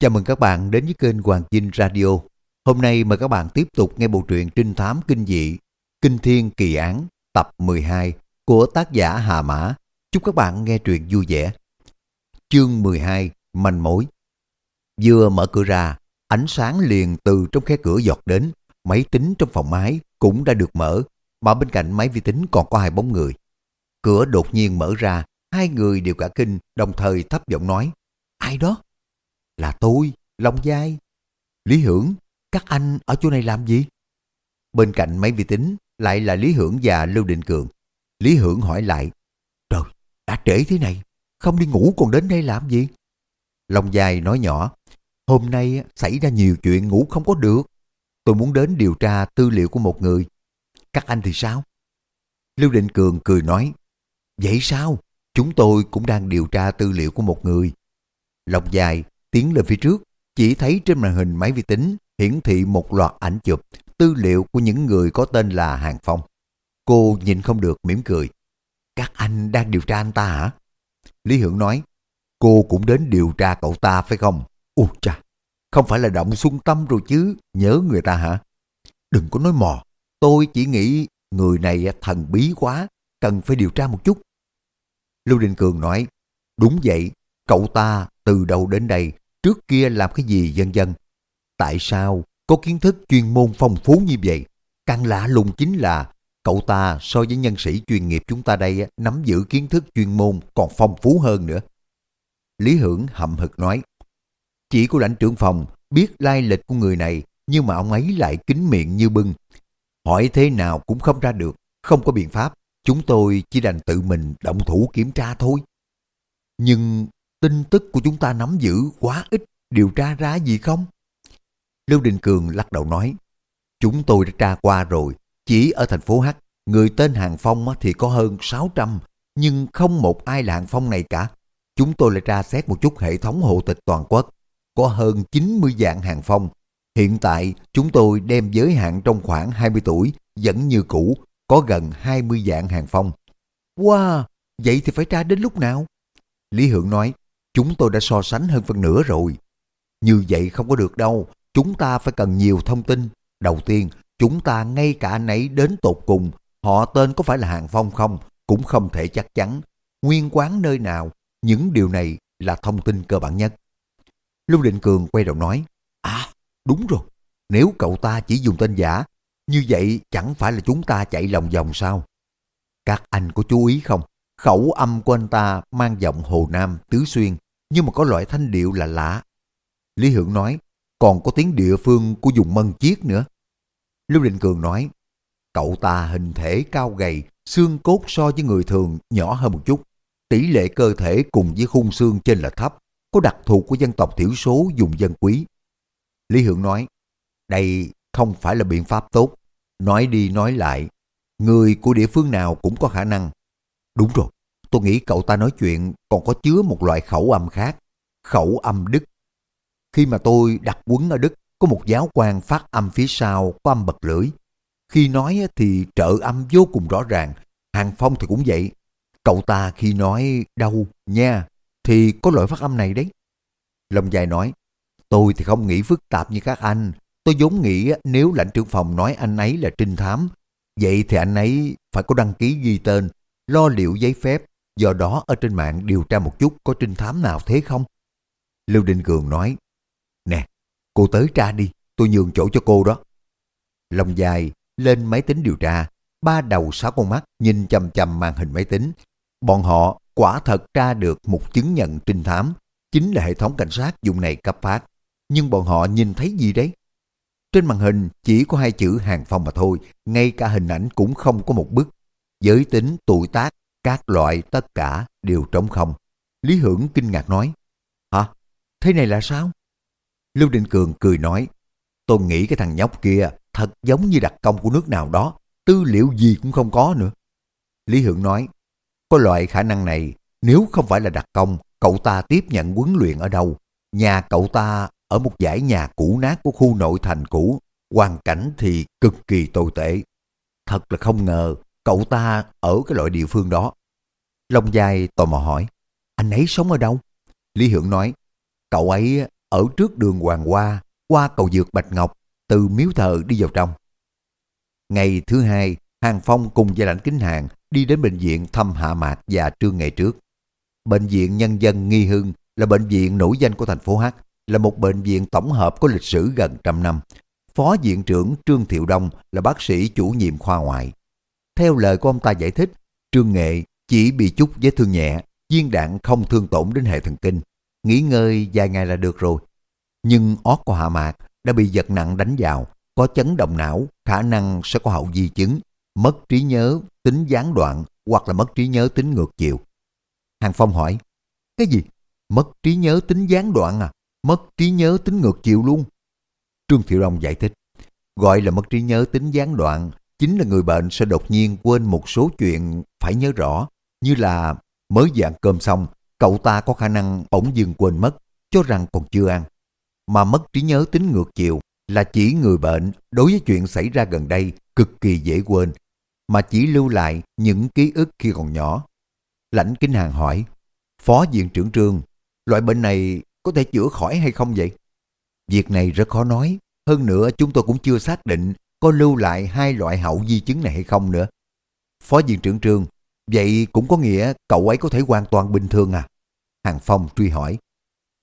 Chào mừng các bạn đến với kênh Hoàng Dinh Radio. Hôm nay mời các bạn tiếp tục nghe bộ truyện trinh thám kinh dị Kinh Thiên Kỳ Án tập 12 của tác giả Hà Mã. Chúc các bạn nghe truyện vui vẻ. Chương 12 Manh mối Vừa mở cửa ra, ánh sáng liền từ trong khe cửa giọt đến. Máy tính trong phòng máy cũng đã được mở, mà bên cạnh máy vi tính còn có hai bóng người. Cửa đột nhiên mở ra, hai người đều cả kinh, đồng thời thấp giọng nói. Ai đó? Là tôi, Long Giai. Lý Hưởng, các anh ở chỗ này làm gì? Bên cạnh máy vi tính lại là Lý Hưởng và Lưu Định Cường. Lý Hưởng hỏi lại, Trời, đã trễ thế này, không đi ngủ còn đến đây làm gì? Long Giai nói nhỏ, hôm nay xảy ra nhiều chuyện ngủ không có được. Tôi muốn đến điều tra tư liệu của một người. Các anh thì sao? Lưu Định Cường cười nói, Vậy sao? Chúng tôi cũng đang điều tra tư liệu của một người. Long Dài tiến lên phía trước, chỉ thấy trên màn hình máy vi tính hiển thị một loạt ảnh chụp, tư liệu của những người có tên là Hàng Phong. Cô nhìn không được mỉm cười. Các anh đang điều tra anh ta hả? Lý Hưởng nói, cô cũng đến điều tra cậu ta phải không? Ôi cha, không phải là động xuân tâm rồi chứ, nhớ người ta hả? Đừng có nói mò, tôi chỉ nghĩ người này thần bí quá, cần phải điều tra một chút. Lưu Đình Cường nói, đúng vậy, cậu ta từ đầu đến đây trước kia làm cái gì dân dân. Tại sao có kiến thức chuyên môn phong phú như vậy? Càng lạ lùng chính là cậu ta so với nhân sĩ chuyên nghiệp chúng ta đây nắm giữ kiến thức chuyên môn còn phong phú hơn nữa. Lý Hưởng hậm hực nói, chỉ của lãnh trưởng phòng biết lai lịch của người này nhưng mà ông ấy lại kín miệng như bưng. Hỏi thế nào cũng không ra được, không có biện pháp. Chúng tôi chỉ đành tự mình động thủ kiểm tra thôi. Nhưng tin tức của chúng ta nắm giữ quá ít, điều tra ra gì không? Lưu Đình Cường lắc đầu nói, chúng tôi đã tra qua rồi, chỉ ở thành phố H, người tên Hàng Phong thì có hơn 600, nhưng không một ai là Hàng Phong này cả. Chúng tôi lại tra xét một chút hệ thống hộ tịch toàn quốc, có hơn 90 dạng Hàng Phong. Hiện tại chúng tôi đem giới hạn trong khoảng 20 tuổi, vẫn như cũ, có gần 20 dạng Hàng Phong. Wow, vậy thì phải tra đến lúc nào? Lý Hưởng nói, Chúng tôi đã so sánh hơn phần nửa rồi. Như vậy không có được đâu, chúng ta phải cần nhiều thông tin. Đầu tiên, chúng ta ngay cả anh ấy đến tột cùng, họ tên có phải là Hàng Phong không, cũng không thể chắc chắn. Nguyên quán nơi nào, những điều này là thông tin cơ bản nhất. Lưu Định Cường quay đầu nói, À, đúng rồi, nếu cậu ta chỉ dùng tên giả, như vậy chẳng phải là chúng ta chạy lòng vòng sao? Các anh có chú ý không? Khẩu âm của anh ta mang giọng Hồ Nam, Tứ Xuyên, nhưng mà có loại thanh điệu là lạ. Lý Hưởng nói, còn có tiếng địa phương của dùng mân chiết nữa. Lưu Định Cường nói, cậu ta hình thể cao gầy, xương cốt so với người thường nhỏ hơn một chút. Tỷ lệ cơ thể cùng với khung xương trên là thấp, có đặc thù của dân tộc thiểu số dùng dân quý. Lý Hưởng nói, đây không phải là biện pháp tốt. Nói đi nói lại, người của địa phương nào cũng có khả năng. Đúng rồi, Tôi nghĩ cậu ta nói chuyện còn có chứa một loại khẩu âm khác, khẩu âm Đức. Khi mà tôi đặt quấn ở Đức, có một giáo quan phát âm phía sau có âm bật lưỡi. Khi nói thì trợ âm vô cùng rõ ràng, Hàng Phong thì cũng vậy. Cậu ta khi nói đâu nha, thì có loại phát âm này đấy. Long dài nói, tôi thì không nghĩ phức tạp như các anh. Tôi vốn nghĩ nếu lãnh trưởng phòng nói anh ấy là trinh thám, vậy thì anh ấy phải có đăng ký ghi tên, lo liệu giấy phép, Do đó ở trên mạng điều tra một chút có trinh thám nào thế không? Lưu Định Cường nói, Nè, cô tới tra đi, tôi nhường chỗ cho cô đó. Lòng dài lên máy tính điều tra, ba đầu sáu con mắt nhìn chầm chầm màn hình máy tính. Bọn họ quả thật tra được một chứng nhận trinh thám, chính là hệ thống cảnh sát dùng này cấp phát. Nhưng bọn họ nhìn thấy gì đấy? Trên màn hình chỉ có hai chữ hàng phòng mà thôi, ngay cả hình ảnh cũng không có một bức. Giới tính, tuổi tác các loại tất cả đều trống không. Lý Hưởng kinh ngạc nói, Hả? Thế này là sao? Lưu Định Cường cười nói, tôi nghĩ cái thằng nhóc kia thật giống như đặc công của nước nào đó, tư liệu gì cũng không có nữa. Lý Hưởng nói, có loại khả năng này, nếu không phải là đặc công, cậu ta tiếp nhận huấn luyện ở đâu? Nhà cậu ta ở một dãy nhà cũ nát của khu nội thành cũ, hoàn cảnh thì cực kỳ tồi tệ. Thật là không ngờ cậu ta ở cái loại địa phương đó. Long Giai tò mò hỏi, anh ấy sống ở đâu? Lý Hưởng nói, cậu ấy ở trước đường Hoàng Hoa, qua cầu dược Bạch Ngọc, từ miếu thờ đi vào trong. Ngày thứ hai, Hàng Phong cùng gia lãnh kính hàng đi đến bệnh viện thăm Hạ Mạc và Trương Ngày trước. Bệnh viện Nhân dân Nghi Hưng là bệnh viện nổi danh của thành phố H, là một bệnh viện tổng hợp có lịch sử gần trăm năm. Phó viện trưởng Trương Thiệu Đông là bác sĩ chủ nhiệm khoa ngoại. Theo lời của ông ta giải thích, Trương Nghệ chỉ bị chút vết thương nhẹ, viên đạn không thương tổn đến hệ thần kinh. Nghỉ ngơi vài ngày là được rồi. Nhưng ót của Hạ Mạc đã bị giật nặng đánh vào, có chấn động não, khả năng sẽ có hậu di chứng, mất trí nhớ, tính gián đoạn hoặc là mất trí nhớ tính ngược chiều. Hàng Phong hỏi, cái gì? Mất trí nhớ tính gián đoạn à? Mất trí nhớ tính ngược chiều luôn? Trương Thiệu long giải thích, gọi là mất trí nhớ tính gián đoạn chính là người bệnh sẽ đột nhiên quên một số chuyện phải nhớ rõ, như là mới dặn cơm xong, cậu ta có khả năng bỗng dừng quên mất, cho rằng còn chưa ăn. Mà mất trí nhớ tính ngược chiều là chỉ người bệnh đối với chuyện xảy ra gần đây cực kỳ dễ quên, mà chỉ lưu lại những ký ức khi còn nhỏ. Lãnh Kinh Hàng hỏi, Phó Viện trưởng Trương, loại bệnh này có thể chữa khỏi hay không vậy? Việc này rất khó nói, hơn nữa chúng tôi cũng chưa xác định có lưu lại hai loại hậu di chứng này hay không nữa. Phó Viện trưởng Trương, vậy cũng có nghĩa cậu ấy có thể hoàn toàn bình thường à? Hàng Phong truy hỏi.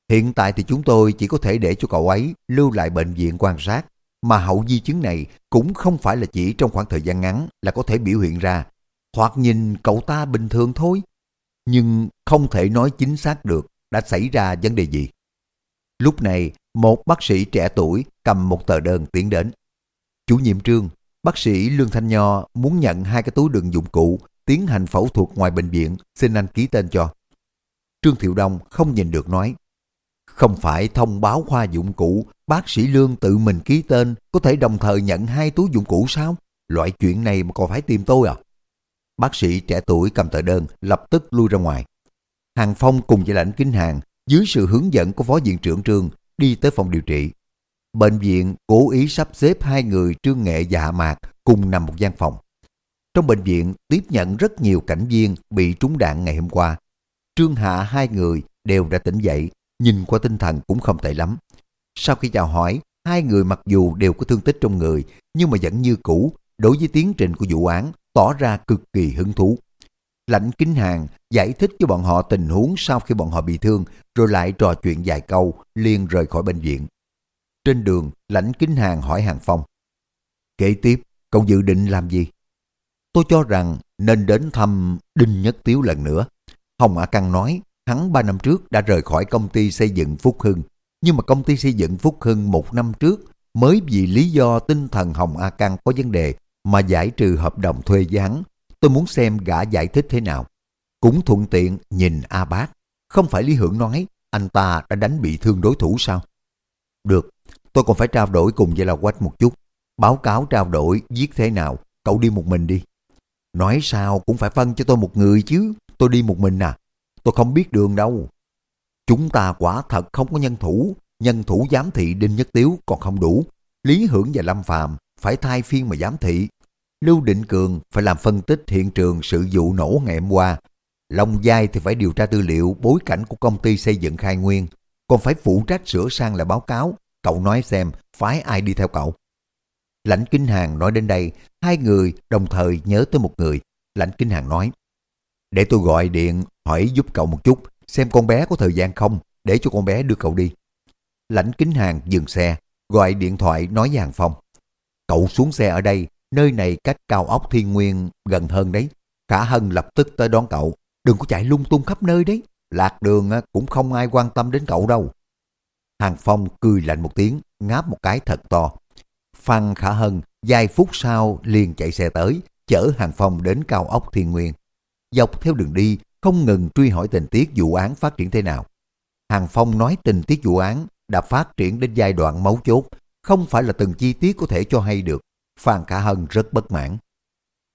Hiện tại thì chúng tôi chỉ có thể để cho cậu ấy lưu lại bệnh viện quan sát, mà hậu di chứng này cũng không phải là chỉ trong khoảng thời gian ngắn là có thể biểu hiện ra, hoặc nhìn cậu ta bình thường thôi. Nhưng không thể nói chính xác được đã xảy ra vấn đề gì. Lúc này, một bác sĩ trẻ tuổi cầm một tờ đơn tiến đến. Chủ nhiệm trương, bác sĩ Lương Thanh Nho muốn nhận hai cái túi đựng dụng cụ tiến hành phẫu thuật ngoài bệnh viện, xin anh ký tên cho. Trương Thiệu Đông không nhìn được nói, không phải thông báo khoa dụng cụ, bác sĩ Lương tự mình ký tên, có thể đồng thời nhận hai túi dụng cụ sao? Loại chuyện này mà còn phải tìm tôi à? Bác sĩ trẻ tuổi cầm tờ đơn, lập tức lui ra ngoài. Hàng Phong cùng với lãnh kính hàng, dưới sự hướng dẫn của phó viện trưởng trương, đi tới phòng điều trị. Bệnh viện cố ý sắp xếp hai người trương nghệ và hạ mạc cùng nằm một gian phòng. Trong bệnh viện tiếp nhận rất nhiều cảnh viên bị trúng đạn ngày hôm qua. Trương Hạ hai người đều đã tỉnh dậy, nhìn qua tinh thần cũng không tệ lắm. Sau khi chào hỏi, hai người mặc dù đều có thương tích trong người, nhưng mà vẫn như cũ, đối với tiến trình của vụ án, tỏ ra cực kỳ hứng thú. Lãnh Kính Hàng giải thích cho bọn họ tình huống sau khi bọn họ bị thương, rồi lại trò chuyện vài câu, liền rời khỏi bệnh viện. Trên đường, Lãnh Kính Hàng hỏi Hàng Phong. Kế tiếp, cậu dự định làm gì? Tôi cho rằng nên đến thăm Đinh Nhất Tiếu lần nữa. Hồng A Căng nói hắn 3 năm trước đã rời khỏi công ty xây dựng Phúc Hưng. Nhưng mà công ty xây dựng Phúc Hưng một năm trước mới vì lý do tinh thần Hồng A Căng có vấn đề mà giải trừ hợp đồng thuê với hắn. Tôi muốn xem gã giải thích thế nào. Cũng thuận tiện nhìn A Bác. Không phải Lý Hưởng nói anh ta đã đánh bị thương đối thủ sao? Được, tôi còn phải trao đổi cùng với La Quách một chút. Báo cáo trao đổi viết thế nào, cậu đi một mình đi. Nói sao cũng phải phân cho tôi một người chứ, tôi đi một mình à. Tôi không biết đường đâu. Chúng ta quả thật không có nhân thủ, nhân thủ giám thị Đinh Nhất Tiếu còn không đủ. Lý Hưởng và Lâm Phàm phải thay phiên mà giám thị. Lưu Định Cường phải làm phân tích hiện trường sự vụ nổ ngày hôm qua. Long Giai thì phải điều tra tư liệu bối cảnh của công ty xây dựng khai nguyên. Còn phải phụ trách sửa sang lại báo cáo. Cậu nói xem, phái ai đi theo cậu? Lãnh Kinh Hàng nói đến đây, hai người đồng thời nhớ tới một người. Lãnh Kinh Hàng nói, để tôi gọi điện hỏi giúp cậu một chút, xem con bé có thời gian không, để cho con bé đưa cậu đi. Lãnh kính hàng dừng xe, gọi điện thoại nói với Hàng Phong. Cậu xuống xe ở đây, nơi này cách cao ốc thiên nguyên gần hơn đấy. Khả Hân lập tức tới đón cậu, đừng có chạy lung tung khắp nơi đấy. Lạc đường cũng không ai quan tâm đến cậu đâu. Hàng Phong cười lạnh một tiếng, ngáp một cái thật to. Phan Khả Hân vài phút sau liền chạy xe tới, chở Hàng Phong đến cao ốc Thiên Nguyên. Dọc theo đường đi, không ngừng truy hỏi tình tiết vụ án phát triển thế nào. Hàng Phong nói tình tiết vụ án đã phát triển đến giai đoạn máu chốt, không phải là từng chi tiết có thể cho hay được. Phan Khả Hân rất bất mãn.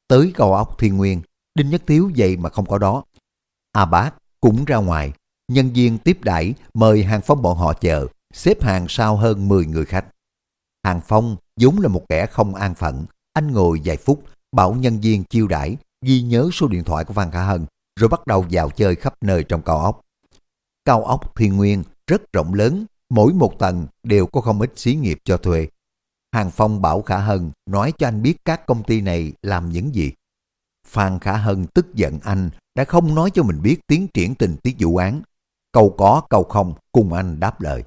Tới cao ốc Thiên Nguyên, Đinh Nhất Thiếu vậy mà không có đó. A Bác cũng ra ngoài, nhân viên tiếp đãi mời Hàng Phong bọn họ chờ, xếp hàng sau hơn 10 người khách. Hàng Phong vốn là một kẻ không an phận, anh ngồi vài phút, bảo nhân viên chiêu đãi ghi nhớ số điện thoại của Phan Khả Hân, rồi bắt đầu vào chơi khắp nơi trong cao ốc. Cao ốc Thiên Nguyên rất rộng lớn, mỗi một tầng đều có không ít xí nghiệp cho thuê. Hàng Phong bảo Khả Hân nói cho anh biết các công ty này làm những gì. Phan Khả Hân tức giận anh đã không nói cho mình biết tiến triển tình tiết vụ án. Câu có câu không cùng anh đáp lời.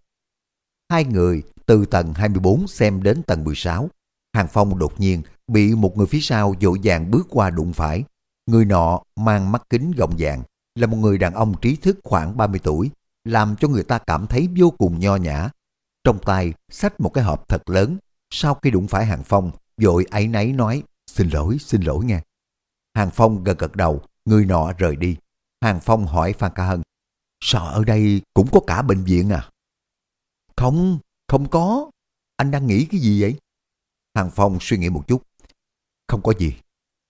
Hai người từ tầng 24 xem đến tầng 16. Hàng Phong đột nhiên bị một người phía sau dội vàng bước qua đụng phải. Người nọ mang mắt kính gọng vàng, là một người đàn ông trí thức khoảng 30 tuổi, làm cho người ta cảm thấy vô cùng nho nhã. Trong tay xách một cái hộp thật lớn, sau khi đụng phải Hàng Phong, dội ấy nấy nói, xin lỗi, xin lỗi nghe. Hàng Phong gật gật đầu, người nọ rời đi. Hàng Phong hỏi Phan Ca Hân, sao ở đây cũng có cả bệnh viện à? Không, không có. Anh đang nghĩ cái gì vậy? Hàng Phong suy nghĩ một chút. Không có gì.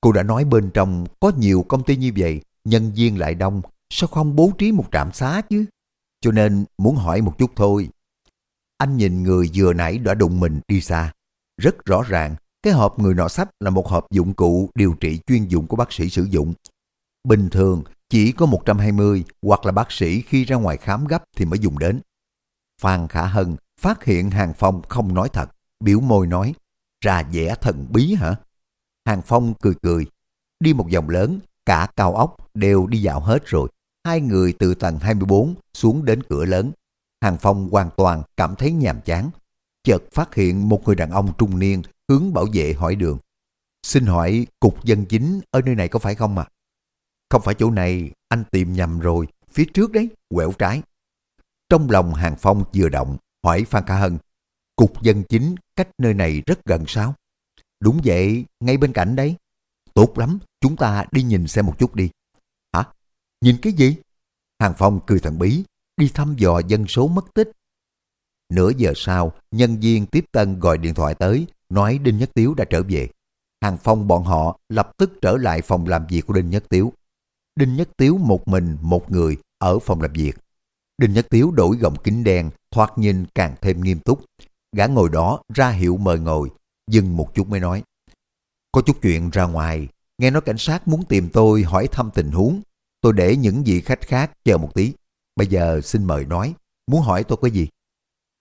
Cô đã nói bên trong có nhiều công ty như vậy, nhân viên lại đông, sao không bố trí một trạm xá chứ? Cho nên muốn hỏi một chút thôi. Anh nhìn người vừa nãy đã đụng mình đi xa. Rất rõ ràng, cái hộp người nọ sách là một hộp dụng cụ điều trị chuyên dụng của bác sĩ sử dụng. Bình thường, chỉ có 120 hoặc là bác sĩ khi ra ngoài khám gấp thì mới dùng đến. Phan Khả Hân phát hiện Hàng Phong không nói thật, biểu môi nói, ra vẻ thần bí hả? Hàng Phong cười cười, đi một vòng lớn, cả cao ốc đều đi dạo hết rồi. Hai người từ tầng 24 xuống đến cửa lớn. Hàng Phong hoàn toàn cảm thấy nhàm chán. Chợt phát hiện một người đàn ông trung niên hướng bảo vệ hỏi đường. Xin hỏi cục dân chính ở nơi này có phải không ạ? Không phải chỗ này, anh tìm nhầm rồi, phía trước đấy, quẹo trái. Trong lòng Hàng Phong vừa động, hỏi Phan Khả Hân, cục dân chính cách nơi này rất gần sao? Đúng vậy, ngay bên cạnh đấy. Tốt lắm, chúng ta đi nhìn xem một chút đi. Hả? Nhìn cái gì? Hàng Phong cười thần bí, đi thăm dò dân số mất tích. Nửa giờ sau, nhân viên tiếp tân gọi điện thoại tới, nói Đinh Nhất Tiếu đã trở về. Hàng Phong bọn họ lập tức trở lại phòng làm việc của Đinh Nhất Tiếu. Đinh Nhất Tiếu một mình, một người ở phòng làm việc. Đinh Nhất Tiếu đổi gọng kính đen, thoạt nhìn càng thêm nghiêm túc. Gã ngồi đó ra hiệu mời ngồi, dừng một chút mới nói. Có chút chuyện ra ngoài, nghe nói cảnh sát muốn tìm tôi hỏi thăm tình huống. Tôi để những vị khách khác chờ một tí. Bây giờ xin mời nói, muốn hỏi tôi cái gì?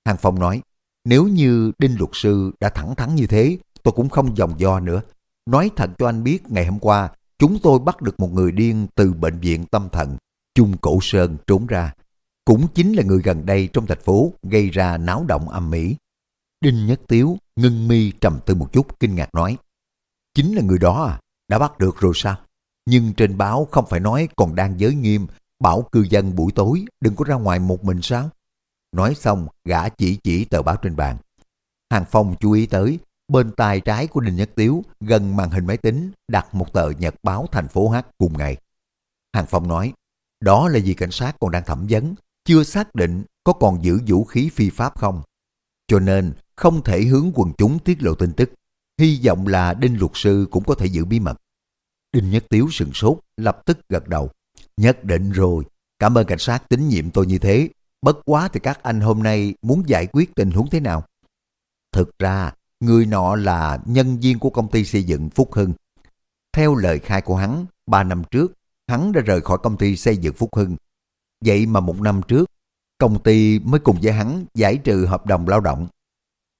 Hàng Phong nói, nếu như Đinh luật sư đã thẳng thắn như thế, tôi cũng không dòng do nữa. Nói thật cho anh biết, ngày hôm qua, chúng tôi bắt được một người điên từ bệnh viện tâm thần, chung cổ sơn trốn ra. Cũng chính là người gần đây trong thành phố gây ra náo động âm mỹ. Đinh Nhất Tiếu ngưng mi trầm tư một chút kinh ngạc nói. Chính là người đó à? Đã bắt được rồi sao? Nhưng trên báo không phải nói còn đang giới nghiêm, bảo cư dân buổi tối đừng có ra ngoài một mình sao? Nói xong, gã chỉ chỉ tờ báo trên bàn. Hàng Phong chú ý tới, bên tay trái của Đinh Nhất Tiếu, gần màn hình máy tính, đặt một tờ nhật báo thành phố H cùng ngày. Hàng Phong nói, đó là vì cảnh sát còn đang thẩm vấn, chưa xác định có còn giữ vũ khí phi pháp không. Cho nên, không thể hướng quần chúng tiết lộ tin tức. Hy vọng là Đinh luật sư cũng có thể giữ bí mật. Đinh Nhất Tiếu sừng sốt, lập tức gật đầu. Nhất định rồi, cảm ơn cảnh sát tín nhiệm tôi như thế. Bất quá thì các anh hôm nay muốn giải quyết tình huống thế nào? Thực ra, người nọ là nhân viên của công ty xây dựng Phúc Hưng. Theo lời khai của hắn, ba năm trước, hắn đã rời khỏi công ty xây dựng Phúc Hưng. Vậy mà một năm trước, công ty mới cùng với hắn giải trừ hợp đồng lao động.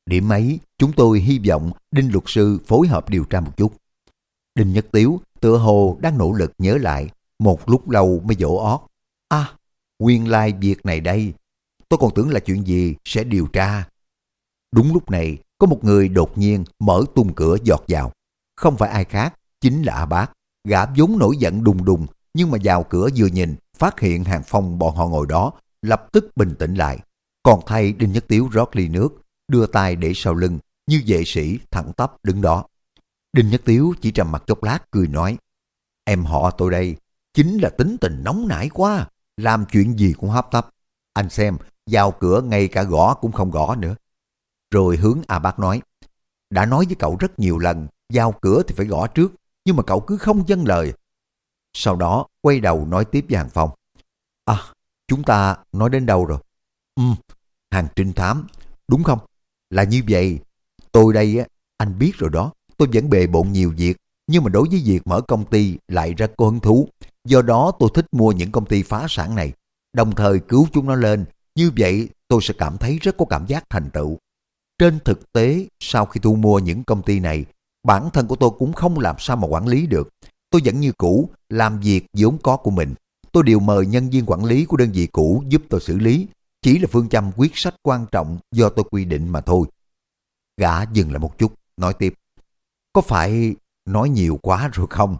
Điểm ấy, chúng tôi hy vọng Đinh luật sư phối hợp điều tra một chút. Đinh Nhất Tiếu tựa hồ đang nỗ lực nhớ lại, một lúc lâu mới dỗ ót. À, nguyên lai việc này đây, tôi còn tưởng là chuyện gì sẽ điều tra. Đúng lúc này, có một người đột nhiên mở tung cửa giọt vào. Không phải ai khác, chính là A Bác. Gã vốn nổi giận đùng đùng, nhưng mà vào cửa vừa nhìn, phát hiện hàng phong bọn họ ngồi đó, lập tức bình tĩnh lại. Còn thay Đinh Nhất Tiếu rót ly nước, đưa tay để sau lưng, như vệ sĩ thẳng tắp đứng đó. Đinh Nhất Tiếu chỉ trầm mặt chốc lát cười nói, em họ tôi đây, chính là tính tình nóng nảy quá, làm chuyện gì cũng hấp tấp. Anh xem, vào cửa ngay cả gõ cũng không gõ nữa. Rồi hướng A Bác nói, đã nói với cậu rất nhiều lần, vào cửa thì phải gõ trước, nhưng mà cậu cứ không dâng lời. Sau đó quay đầu nói tiếp với Hàng Phong. À, chúng ta nói đến đâu rồi? Ừ, hàng trinh thám, đúng không? Là như vậy, tôi đây á, anh biết rồi đó, tôi vẫn bề bộn nhiều việc, nhưng mà đối với việc mở công ty lại rất có hứng thú. Do đó tôi thích mua những công ty phá sản này, đồng thời cứu chúng nó lên. Như vậy tôi sẽ cảm thấy rất có cảm giác thành tựu. Trên thực tế, sau khi thu mua những công ty này, bản thân của tôi cũng không làm sao mà quản lý được. Tôi vẫn như cũ, làm việc vốn có của mình. Tôi đều mời nhân viên quản lý của đơn vị cũ giúp tôi xử lý. Chỉ là phương châm quyết sách quan trọng do tôi quy định mà thôi. Gã dừng lại một chút, nói tiếp. Có phải nói nhiều quá rồi không?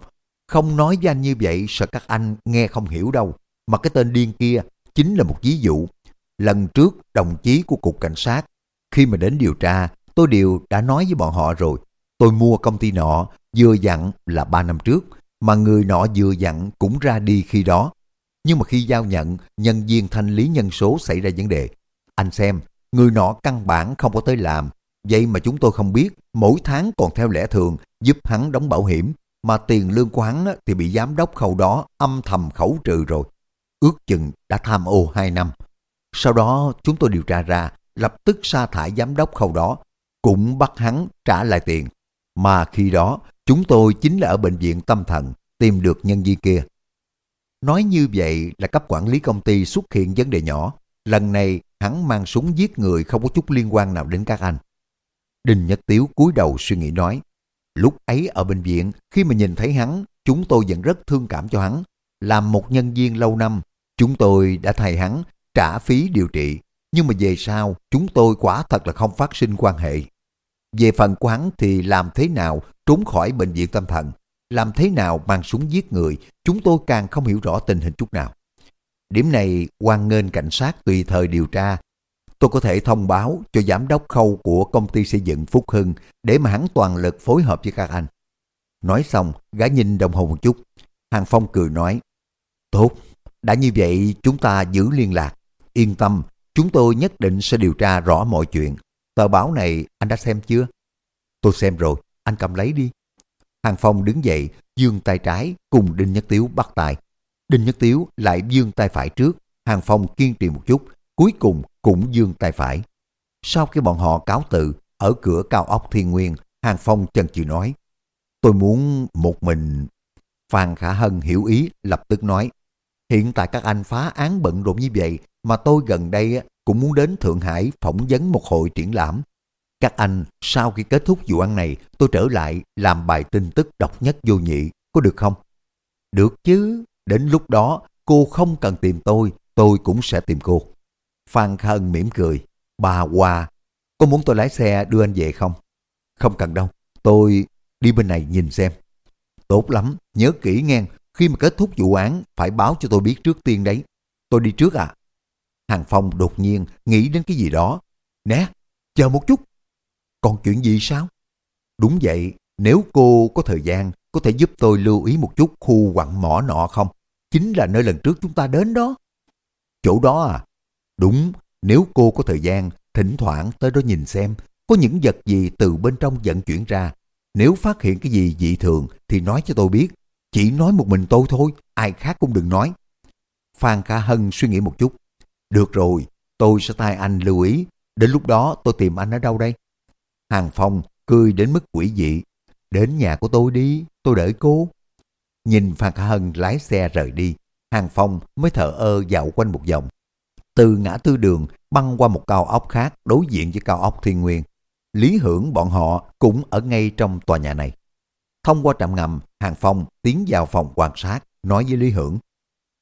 Không nói với anh như vậy sợ các anh nghe không hiểu đâu. Mà cái tên điên kia chính là một ví dụ. Lần trước đồng chí của Cục Cảnh sát, khi mà đến điều tra, tôi đều đã nói với bọn họ rồi. Tôi mua công ty nọ vừa dặn là 3 năm trước, mà người nọ vừa dặn cũng ra đi khi đó. Nhưng mà khi giao nhận, nhân viên thanh lý nhân số xảy ra vấn đề. Anh xem, người nọ căn bản không có tới làm, vậy mà chúng tôi không biết, mỗi tháng còn theo lẽ thường giúp hắn đóng bảo hiểm, mà tiền lương của hắn thì bị giám đốc khâu đó âm thầm khẩu trừ rồi. Ước chừng đã tham ô 2 năm. Sau đó chúng tôi điều tra ra, lập tức sa thải giám đốc khâu đó, cũng bắt hắn trả lại tiền. Mà khi đó, chúng tôi chính là ở bệnh viện tâm thần tìm được nhân viên kia. Nói như vậy là cấp quản lý công ty xuất hiện vấn đề nhỏ. Lần này hắn mang súng giết người không có chút liên quan nào đến các anh. Đinh Nhất Tiếu cúi đầu suy nghĩ nói. Lúc ấy ở bệnh viện, khi mà nhìn thấy hắn, chúng tôi vẫn rất thương cảm cho hắn. Làm một nhân viên lâu năm, chúng tôi đã thay hắn trả phí điều trị. Nhưng mà về sau, chúng tôi quả thật là không phát sinh quan hệ. Về phần của hắn thì làm thế nào trốn khỏi bệnh viện tâm thần, làm thế nào mang súng giết người, chúng tôi càng không hiểu rõ tình hình chút nào. Điểm này quan nghênh cảnh sát tùy thời điều tra. Tôi có thể thông báo cho giám đốc khâu của công ty xây dựng Phúc Hưng để mà hắn toàn lực phối hợp với các anh. Nói xong, gã nhìn đồng hồ một chút. Hàng Phong cười nói, Tốt, đã như vậy chúng ta giữ liên lạc. Yên tâm, chúng tôi nhất định sẽ điều tra rõ mọi chuyện. Tờ báo này anh đã xem chưa? Tôi xem rồi, anh cầm lấy đi. Hàng Phong đứng dậy, dương tay trái cùng Đinh Nhất Tiếu bắt tay. Đinh Nhất Tiếu lại dương tay phải trước, Hàng Phong kiên trì một chút, cuối cùng cũng dương tay phải. Sau khi bọn họ cáo tự, ở cửa cao ốc Thiên Nguyên, Hàng Phong chân chừ nói, tôi muốn một mình. Phan Khả Hân hiểu ý, lập tức nói, hiện tại các anh phá án bận rộn như vậy, mà tôi gần đây cũng muốn đến Thượng Hải phỏng vấn một hội triển lãm. Các anh, sau khi kết thúc vụ án này, tôi trở lại làm bài tin tức độc nhất vô nhị, có được không? Được chứ, đến lúc đó cô không cần tìm tôi, tôi cũng sẽ tìm cô. Phan Khân mỉm cười, bà Hoa, có muốn tôi lái xe đưa anh về không? Không cần đâu, tôi đi bên này nhìn xem. Tốt lắm, nhớ kỹ nghe, khi mà kết thúc vụ án phải báo cho tôi biết trước tiên đấy. Tôi đi trước à? Hàng Phong đột nhiên nghĩ đến cái gì đó. Nè, chờ một chút. Còn chuyện gì sao? Đúng vậy, nếu cô có thời gian, có thể giúp tôi lưu ý một chút khu quặng mỏ nọ không? Chính là nơi lần trước chúng ta đến đó. Chỗ đó à? Đúng, nếu cô có thời gian, thỉnh thoảng tới đó nhìn xem, có những vật gì từ bên trong vận chuyển ra. Nếu phát hiện cái gì dị thường thì nói cho tôi biết. Chỉ nói một mình tôi thôi, ai khác cũng đừng nói. Phan Khả Hân suy nghĩ một chút. Được rồi, tôi sẽ thay anh lưu ý. Đến lúc đó tôi tìm anh ở đâu đây? Hàng Phong cười đến mức quỷ dị. Đến nhà của tôi đi, tôi đợi cô. Nhìn Phan Khả Hân lái xe rời đi, Hàng Phong mới thở ơ dạo quanh một vòng. Từ ngã tư đường băng qua một cao ốc khác đối diện với cao ốc Thiên Nguyên. Lý Hưởng bọn họ cũng ở ngay trong tòa nhà này. Thông qua trạm ngầm, Hàng Phong tiến vào phòng quan sát, nói với Lý Hưởng.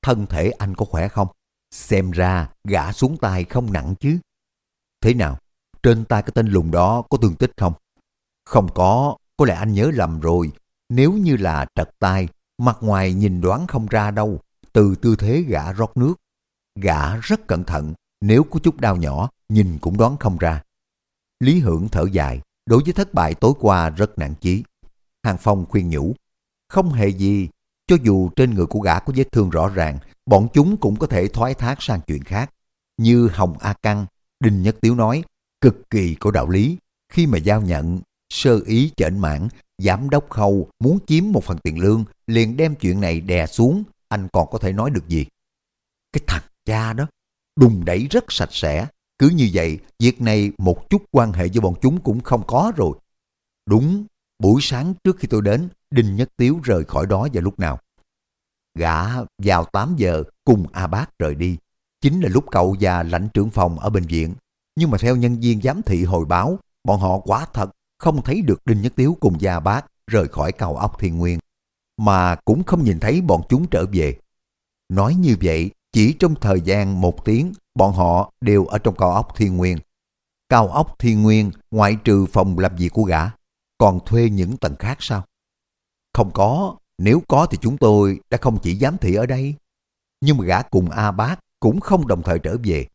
Thân thể anh có khỏe không? Xem ra gã xuống tay không nặng chứ. Thế nào? Trên tay cái tên lùng đó có thương tích không? Không có, có lẽ anh nhớ lầm rồi. Nếu như là trật tay, mặt ngoài nhìn đoán không ra đâu. Từ tư thế gã rót nước. Gã rất cẩn thận, nếu có chút đau nhỏ, nhìn cũng đoán không ra. Lý Hưởng thở dài, đối với thất bại tối qua rất nặng chí. Hàng Phong khuyên nhủ, không hề gì, cho dù trên người của gã có vết thương rõ ràng, bọn chúng cũng có thể thoái thác sang chuyện khác. Như Hồng A Căng, Đinh Nhất Tiếu nói, cực kỳ có đạo lý. Khi mà giao nhận, sơ ý chệnh mãn, giám đốc khâu muốn chiếm một phần tiền lương, liền đem chuyện này đè xuống, anh còn có thể nói được gì? Cái thằng cha đó, đùng đẩy rất sạch sẽ. Cứ như vậy, việc này một chút quan hệ với bọn chúng cũng không có rồi. Đúng, buổi sáng trước khi tôi đến, Đinh Nhất Tiếu rời khỏi đó vào lúc nào? Gã vào 8 giờ cùng A Bác rời đi. chính là lúc cậu và lãnh trưởng phòng ở bệnh viện. Nhưng mà theo nhân viên giám thị hồi báo, bọn họ quá thật không thấy được Đinh Nhất Tiếu cùng Gia Bác rời khỏi cầu ốc Thiên Nguyên, mà cũng không nhìn thấy bọn chúng trở về. Nói như vậy, chỉ trong thời gian một tiếng, bọn họ đều ở trong cao ốc Thiên Nguyên. Cao ốc Thiên Nguyên ngoại trừ phòng làm việc của gã, còn thuê những tầng khác sao? Không có, nếu có thì chúng tôi đã không chỉ giám thị ở đây. Nhưng mà gã cùng A Bác cũng không đồng thời trở về.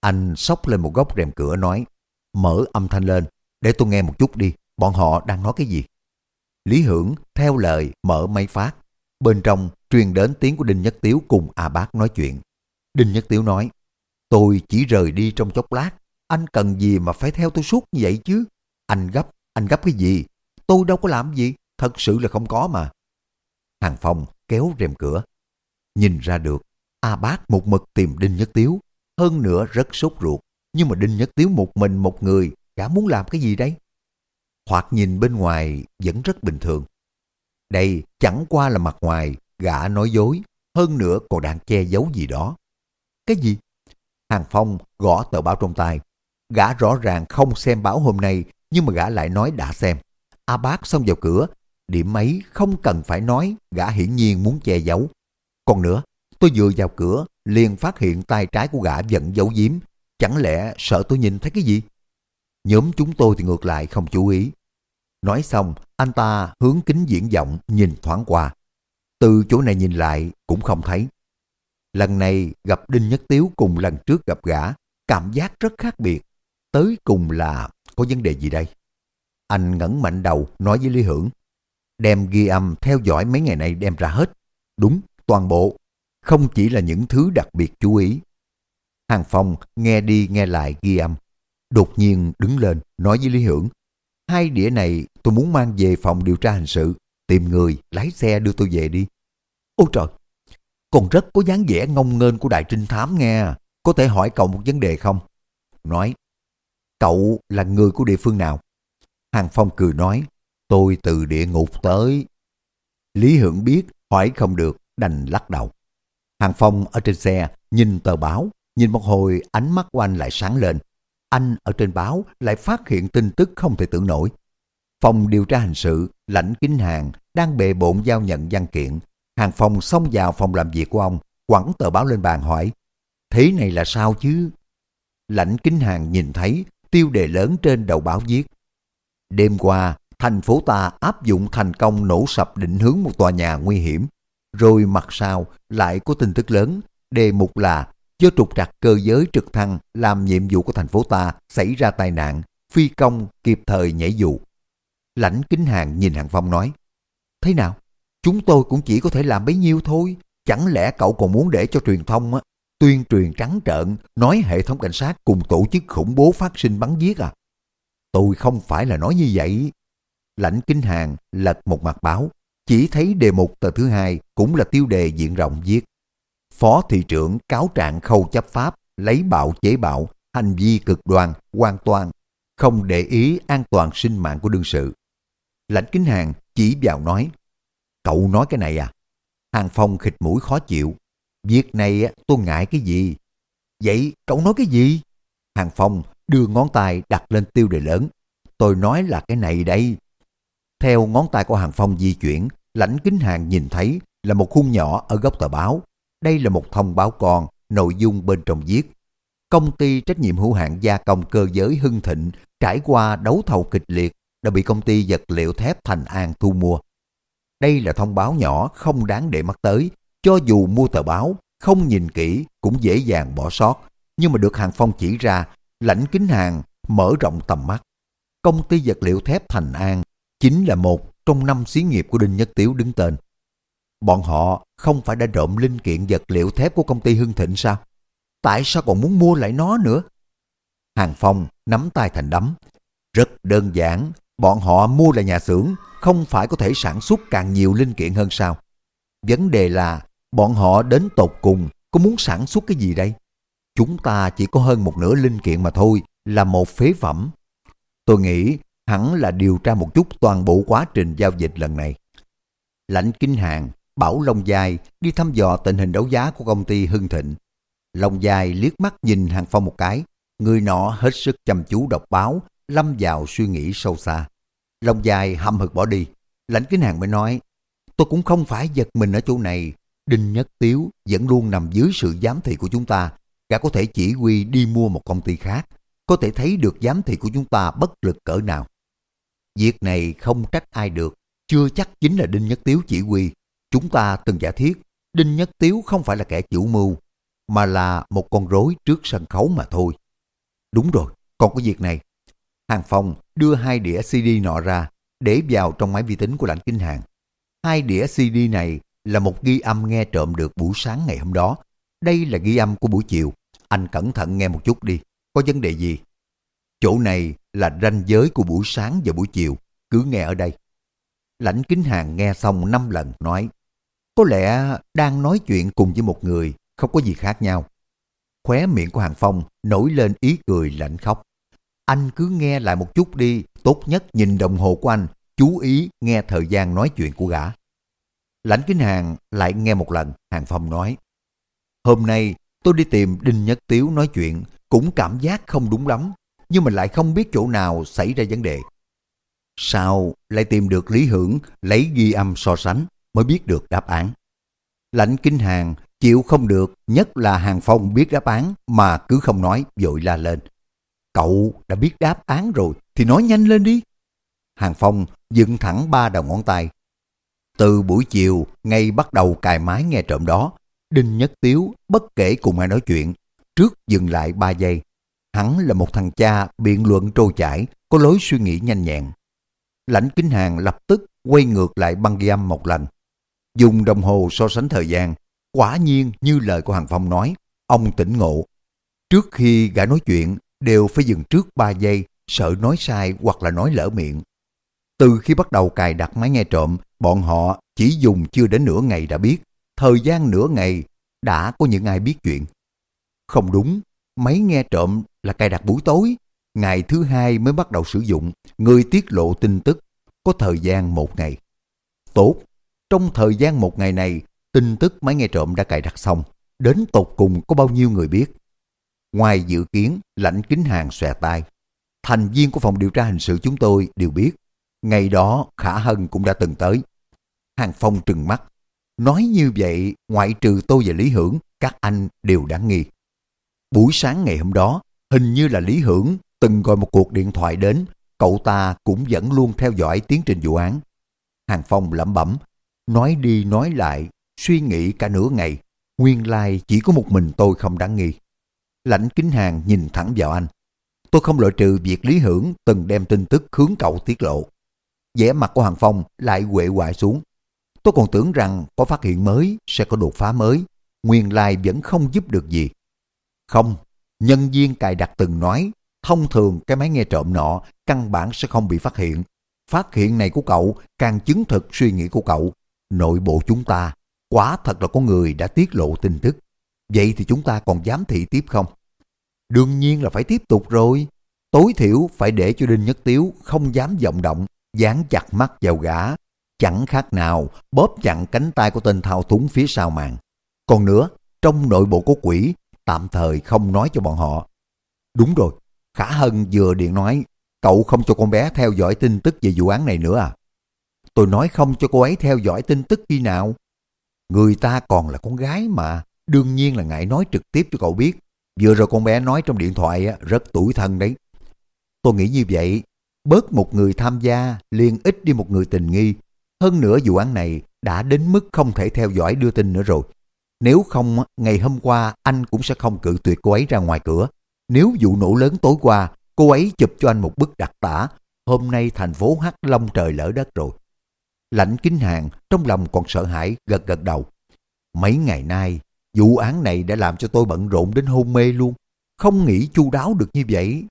Anh sóc lên một góc rèm cửa nói, mở âm thanh lên, để tôi nghe một chút đi, bọn họ đang nói cái gì. Lý Hưởng theo lời mở máy phát. Bên trong truyền đến tiếng của Đinh Nhất Tiếu cùng A Bác nói chuyện. Đinh Nhất Tiếu nói, tôi chỉ rời đi trong chốc lát, anh cần gì mà phải theo tôi suốt như vậy chứ? Anh gấp, anh gấp cái gì? Tôi đâu có làm gì, thật sự là không có mà. Hàng Phong kéo rèm cửa. Nhìn ra được, A Bác một mực tìm Đinh Nhất Tiếu, hơn nữa rất sốt ruột. Nhưng mà Đinh Nhất Tiếu một mình một người, chả muốn làm cái gì đấy? Hoặc nhìn bên ngoài vẫn rất bình thường. Đây chẳng qua là mặt ngoài, gã nói dối, hơn nữa còn đang che giấu gì đó. Cái gì? Hàng Phong gõ tờ báo trong tay. Gã rõ ràng không xem báo hôm nay, nhưng mà gã lại nói đã xem. A Bác xông vào cửa, điểm ấy không cần phải nói, gã hiển nhiên muốn che giấu. Còn nữa, tôi vừa vào cửa, liền phát hiện tay trái của gã vẫn giấu giếm. Chẳng lẽ sợ tôi nhìn thấy cái gì? Nhóm chúng tôi thì ngược lại không chú ý. Nói xong, anh ta hướng kính diễn vọng nhìn thoáng qua. Từ chỗ này nhìn lại cũng không thấy. Lần này gặp Đinh Nhất Tiếu cùng lần trước gặp gã, cảm giác rất khác biệt. Tới cùng là có vấn đề gì đây? Anh ngẩng mạnh đầu nói với Lý Hưởng. Đem ghi âm theo dõi mấy ngày nay đem ra hết. Đúng, toàn bộ. Không chỉ là những thứ đặc biệt chú ý. Hàng Phong nghe đi nghe lại ghi âm. Đột nhiên đứng lên nói với Lý Hưởng. Hai đĩa này tôi muốn mang về phòng điều tra hình sự. Tìm người, lái xe đưa tôi về đi. Ôi trời! Còn rất có dáng vẻ ngông nghênh của đại trinh thám nghe. Có thể hỏi cậu một vấn đề không? Nói. Cậu là người của địa phương nào? Hàng Phong cười nói. Tôi từ địa ngục tới. Lý Hưởng biết hỏi không được đành lắc đầu. Hàng Phong ở trên xe nhìn tờ báo, nhìn một hồi ánh mắt của anh lại sáng lên. Anh ở trên báo lại phát hiện tin tức không thể tưởng nổi. Phòng điều tra hình sự, lãnh kính hàng đang bề bộn giao nhận văn kiện. Hàng Phong xông vào phòng làm việc của ông, quẳng tờ báo lên bàn hỏi, thế này là sao chứ? Lãnh kính hàng nhìn thấy tiêu đề lớn trên đầu báo viết. Đêm qua, thành phố ta áp dụng thành công nổ sập định hướng một tòa nhà nguy hiểm. Rồi mặt sau lại có tin tức lớn, đề mục là do trục trặc cơ giới trực thăng làm nhiệm vụ của thành phố ta xảy ra tai nạn, phi công kịp thời nhảy dù. Lãnh kính hàng nhìn Hàng Phong nói, Thế nào? Chúng tôi cũng chỉ có thể làm bấy nhiêu thôi. Chẳng lẽ cậu còn muốn để cho truyền thông á, tuyên truyền trắng trợn, nói hệ thống cảnh sát cùng tổ chức khủng bố phát sinh bắn giết à? Tôi không phải là nói như vậy. Lãnh kinh hàng lật một mặt báo, chỉ thấy đề mục tờ thứ hai cũng là tiêu đề diện rộng viết. Phó thị trưởng cáo trạng khâu chấp pháp, lấy bạo chế bạo, hành vi cực đoan, hoàn toàn, không để ý an toàn sinh mạng của đương sự. Lãnh kính hàng chỉ vào nói, cậu nói cái này à? Hàng Phong khịt mũi khó chịu, việc này tôi ngại cái gì? Vậy cậu nói cái gì? Hàng Phong đưa ngón tay đặt lên tiêu đề lớn, tôi nói là cái này đây. Theo ngón tay của Hàng Phong di chuyển, lãnh kính hàng nhìn thấy là một khung nhỏ ở góc tờ báo. Đây là một thông báo con, nội dung bên trong viết. Công ty trách nhiệm hữu hạn gia công cơ giới Hưng Thịnh trải qua đấu thầu kịch liệt đã bị công ty vật liệu thép Thành An thu mua. Đây là thông báo nhỏ không đáng để mắt tới, cho dù mua tờ báo, không nhìn kỹ cũng dễ dàng bỏ sót, nhưng mà được Hàng Phong chỉ ra, lãnh kính hàng mở rộng tầm mắt. Công ty vật liệu thép Thành An chính là một trong năm xí nghiệp của Đinh Nhất Tiếu đứng tên. Bọn họ không phải đã trộm linh kiện vật liệu thép của công ty Hưng Thịnh sao? Tại sao còn muốn mua lại nó nữa? Hàng Phong nắm tay thành đấm. Rất đơn giản, bọn họ mua là nhà xưởng, không phải có thể sản xuất càng nhiều linh kiện hơn sao? Vấn đề là bọn họ đến tột cùng có muốn sản xuất cái gì đây? Chúng ta chỉ có hơn một nửa linh kiện mà thôi, là một phế phẩm. Tôi nghĩ hẳn là điều tra một chút toàn bộ quá trình giao dịch lần này. Lãnh Kinh Hàng, Bảo Long Giai đi thăm dò tình hình đấu giá của công ty Hưng Thịnh. long dài liếc mắt nhìn Hàng Phong một cái, người nọ hết sức chăm chú đọc báo, lâm vào suy nghĩ sâu xa. long dài hậm hực bỏ đi, lãnh kinh hàng mới nói, tôi cũng không phải giật mình ở chỗ này, Đinh Nhất Tiếu vẫn luôn nằm dưới sự giám thị của chúng ta, gã có thể chỉ huy đi mua một công ty khác, có thể thấy được giám thị của chúng ta bất lực cỡ nào. Việc này không trách ai được, chưa chắc chính là Đinh Nhất Tiếu chỉ huy. Chúng ta từng giả thiết, Đinh Nhất Tiếu không phải là kẻ chủ mưu, mà là một con rối trước sân khấu mà thôi. Đúng rồi, còn có việc này. Hàng Phong đưa hai đĩa CD nọ ra, để vào trong máy vi tính của lãnh kinh hàng. Hai đĩa CD này là một ghi âm nghe trộm được buổi sáng ngày hôm đó. Đây là ghi âm của buổi chiều. Anh cẩn thận nghe một chút đi. Có vấn đề gì? Chỗ này là ranh giới của buổi sáng và buổi chiều. Cứ nghe ở đây. Lãnh kính hàng nghe xong năm lần nói. Có lẽ đang nói chuyện cùng với một người, không có gì khác nhau. Khóe miệng của Hàng Phong nổi lên ý cười lạnh khóc. Anh cứ nghe lại một chút đi, tốt nhất nhìn đồng hồ của anh, chú ý nghe thời gian nói chuyện của gã. Lãnh Kính Hàng lại nghe một lần, Hàng Phong nói. Hôm nay tôi đi tìm Đinh Nhất Tiếu nói chuyện, cũng cảm giác không đúng lắm, nhưng mà lại không biết chỗ nào xảy ra vấn đề. Sao lại tìm được Lý Hưởng lấy ghi âm so sánh mới biết được đáp án. Lãnh Kinh Hàng chịu không được, nhất là Hàng Phong biết đáp án mà cứ không nói, vội la lên. Cậu đã biết đáp án rồi thì nói nhanh lên đi. Hàng Phong dựng thẳng ba đầu ngón tay, từ buổi chiều, ngay bắt đầu cài máy nghe trộm đó, Đinh Nhất Tiếu bất kể cùng ai nói chuyện, trước dừng lại 3 giây. Hắn là một thằng cha biện luận trôi chảy, có lối suy nghĩ nhanh nhẹn. Lãnh Kính Hàng lập tức quay ngược lại băng ghi âm một lần. Dùng đồng hồ so sánh thời gian, quả nhiên như lời của Hàng Phong nói, ông tỉnh ngộ. Trước khi gã nói chuyện, đều phải dừng trước 3 giây, sợ nói sai hoặc là nói lỡ miệng. Từ khi bắt đầu cài đặt máy nghe trộm, bọn họ chỉ dùng chưa đến nửa ngày đã biết. Thời gian nửa ngày đã có những ai biết chuyện. Không đúng, máy nghe trộm là cài đặt buổi tối. Ngày thứ hai mới bắt đầu sử dụng, người tiết lộ tin tức có thời gian một ngày. Tốt, trong thời gian một ngày này, tin tức máy nghe trộm đã cài đặt xong. Đến tột cùng có bao nhiêu người biết? Ngoài dự kiến, lãnh kính hàng xòe tay. Thành viên của phòng điều tra hình sự chúng tôi đều biết Ngày đó Khả Hân cũng đã từng tới. Hàng Phong trừng mắt. Nói như vậy, ngoại trừ tôi và Lý Hưởng, các anh đều đáng nghi. Buổi sáng ngày hôm đó, hình như là Lý Hưởng từng gọi một cuộc điện thoại đến, cậu ta cũng vẫn luôn theo dõi tiến trình vụ án. Hàng Phong lẩm bẩm, nói đi nói lại, suy nghĩ cả nửa ngày, nguyên lai chỉ có một mình tôi không đáng nghi. Lãnh kính hàng nhìn thẳng vào anh. Tôi không loại trừ việc Lý Hưởng từng đem tin tức hướng cậu tiết lộ vẻ mặt của Hàng Phong lại quệ hoại xuống. Tôi còn tưởng rằng có phát hiện mới sẽ có đột phá mới, nguyên lai vẫn không giúp được gì. Không, nhân viên cài đặt từng nói, thông thường cái máy nghe trộm nọ căn bản sẽ không bị phát hiện. Phát hiện này của cậu càng chứng thực suy nghĩ của cậu. Nội bộ chúng ta, quả thật là có người đã tiết lộ tin tức. Vậy thì chúng ta còn dám thị tiếp không? Đương nhiên là phải tiếp tục rồi. Tối thiểu phải để cho Đinh Nhất Tiếu không dám vọng động dán chặt mắt vào gã, chẳng khác nào bóp chặn cánh tay của tên thao túng phía sau màn. Còn nữa, trong nội bộ của quỷ, tạm thời không nói cho bọn họ. Đúng rồi, Khả Hân vừa điện nói, cậu không cho con bé theo dõi tin tức về vụ án này nữa à? Tôi nói không cho cô ấy theo dõi tin tức khi nào. Người ta còn là con gái mà, đương nhiên là ngại nói trực tiếp cho cậu biết. Vừa rồi con bé nói trong điện thoại rất tuổi thân đấy. Tôi nghĩ như vậy Bớt một người tham gia, liền ít đi một người tình nghi. Hơn nữa vụ án này đã đến mức không thể theo dõi đưa tin nữa rồi. Nếu không, ngày hôm qua anh cũng sẽ không cự tuyệt cô ấy ra ngoài cửa. Nếu vụ nổ lớn tối qua, cô ấy chụp cho anh một bức đặc tả, hôm nay thành phố hắc long trời lỡ đất rồi. Lãnh kính hàng, trong lòng còn sợ hãi, gật gật đầu. Mấy ngày nay, vụ án này đã làm cho tôi bận rộn đến hôn mê luôn. Không nghĩ chu đáo được như vậy.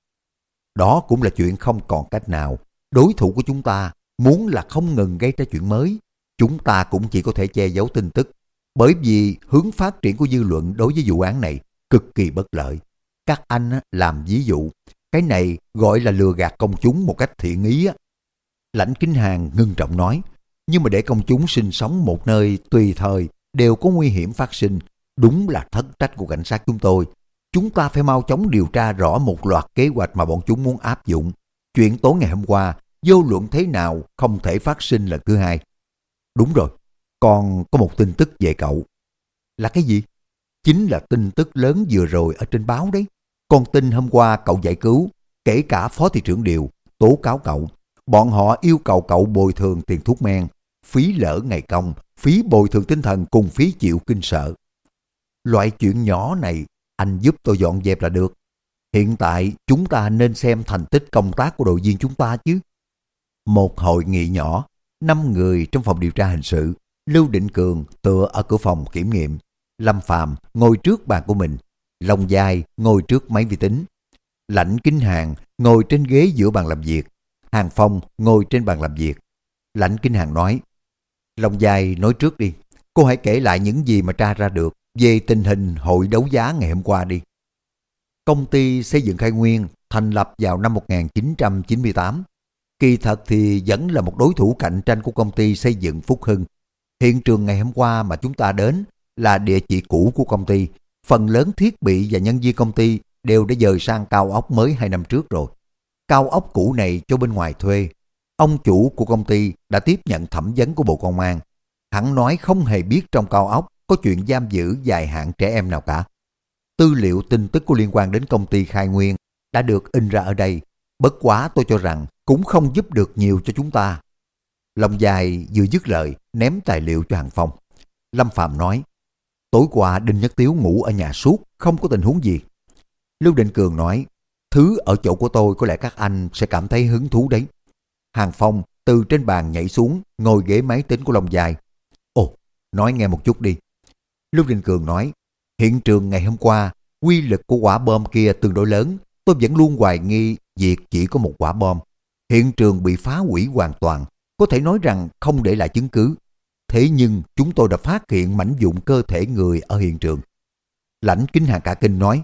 Đó cũng là chuyện không còn cách nào. Đối thủ của chúng ta muốn là không ngừng gây ra chuyện mới. Chúng ta cũng chỉ có thể che giấu tin tức. Bởi vì hướng phát triển của dư luận đối với vụ án này cực kỳ bất lợi. Các anh làm ví dụ, cái này gọi là lừa gạt công chúng một cách thiện ý. Lãnh kinh Hàng ngưng trọng nói, nhưng mà để công chúng sinh sống một nơi tùy thời đều có nguy hiểm phát sinh, Đúng là thất trách của cảnh sát chúng tôi. Chúng ta phải mau chóng điều tra rõ một loạt kế hoạch mà bọn chúng muốn áp dụng. Chuyện tối ngày hôm qua, vô luận thế nào không thể phát sinh lần thứ hai. Đúng rồi, còn có một tin tức về cậu. Là cái gì? Chính là tin tức lớn vừa rồi ở trên báo đấy. Con tin hôm qua cậu giải cứu, kể cả phó thị trưởng Điều, tố cáo cậu. Bọn họ yêu cầu cậu bồi thường tiền thuốc men, phí lỡ ngày công, phí bồi thường tinh thần cùng phí chịu kinh sợ. Loại chuyện nhỏ này anh giúp tôi dọn dẹp là được. Hiện tại chúng ta nên xem thành tích công tác của đội viên chúng ta chứ. Một hội nghị nhỏ, năm người trong phòng điều tra hình sự, Lưu Định Cường tựa ở cửa phòng kiểm nghiệm, Lâm Phạm ngồi trước bàn của mình, Long Dài ngồi trước máy vi tính, Lãnh Kinh Hàng ngồi trên ghế giữa bàn làm việc, Hàng Phong ngồi trên bàn làm việc. Lãnh Kinh Hàng nói, Long Dài nói trước đi, cô hãy kể lại những gì mà tra ra được về tình hình hội đấu giá ngày hôm qua đi. Công ty xây dựng khai nguyên thành lập vào năm 1998. Kỳ thật thì vẫn là một đối thủ cạnh tranh của công ty xây dựng Phúc Hưng. Hiện trường ngày hôm qua mà chúng ta đến là địa chỉ cũ của công ty. Phần lớn thiết bị và nhân viên công ty đều đã dời sang cao ốc mới hai năm trước rồi. Cao ốc cũ này cho bên ngoài thuê. Ông chủ của công ty đã tiếp nhận thẩm vấn của Bộ Công an. Hắn nói không hề biết trong cao ốc có chuyện giam giữ dài hạn trẻ em nào cả. Tư liệu tin tức của liên quan đến công ty Khai Nguyên đã được in ra ở đây. Bất quá tôi cho rằng cũng không giúp được nhiều cho chúng ta. Lòng dài vừa dứt lời ném tài liệu cho Hàng Phong. Lâm Phạm nói, tối qua Đinh Nhất Tiếu ngủ ở nhà suốt, không có tình huống gì. Lưu Định Cường nói, thứ ở chỗ của tôi có lẽ các anh sẽ cảm thấy hứng thú đấy. Hàng Phong từ trên bàn nhảy xuống, ngồi ghế máy tính của Long Dài. Ồ, nói nghe một chút đi. Lưu Đình Cường nói, hiện trường ngày hôm qua, quy lực của quả bom kia tương đối lớn, tôi vẫn luôn hoài nghi việc chỉ có một quả bom. Hiện trường bị phá hủy hoàn toàn, có thể nói rằng không để lại chứng cứ. Thế nhưng chúng tôi đã phát hiện mảnh dụng cơ thể người ở hiện trường. Lãnh kinh hàng cả kinh nói,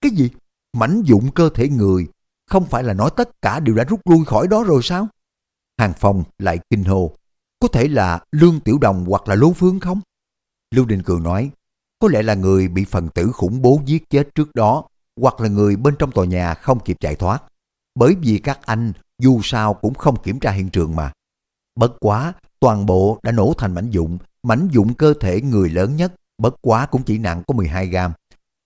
cái gì? Mảnh dụng cơ thể người, không phải là nói tất cả đều đã rút lui khỏi đó rồi sao? Hàng Phong lại kinh hồ, có thể là Lương Tiểu Đồng hoặc là Lô Phương không? Lưu Đình Cường nói, có lẽ là người bị phần tử khủng bố giết chết trước đó, hoặc là người bên trong tòa nhà không kịp chạy thoát. Bởi vì các anh dù sao cũng không kiểm tra hiện trường mà. Bất quá, toàn bộ đã nổ thành mảnh dụng, mảnh dụng cơ thể người lớn nhất, bất quá cũng chỉ nặng có 12 gram.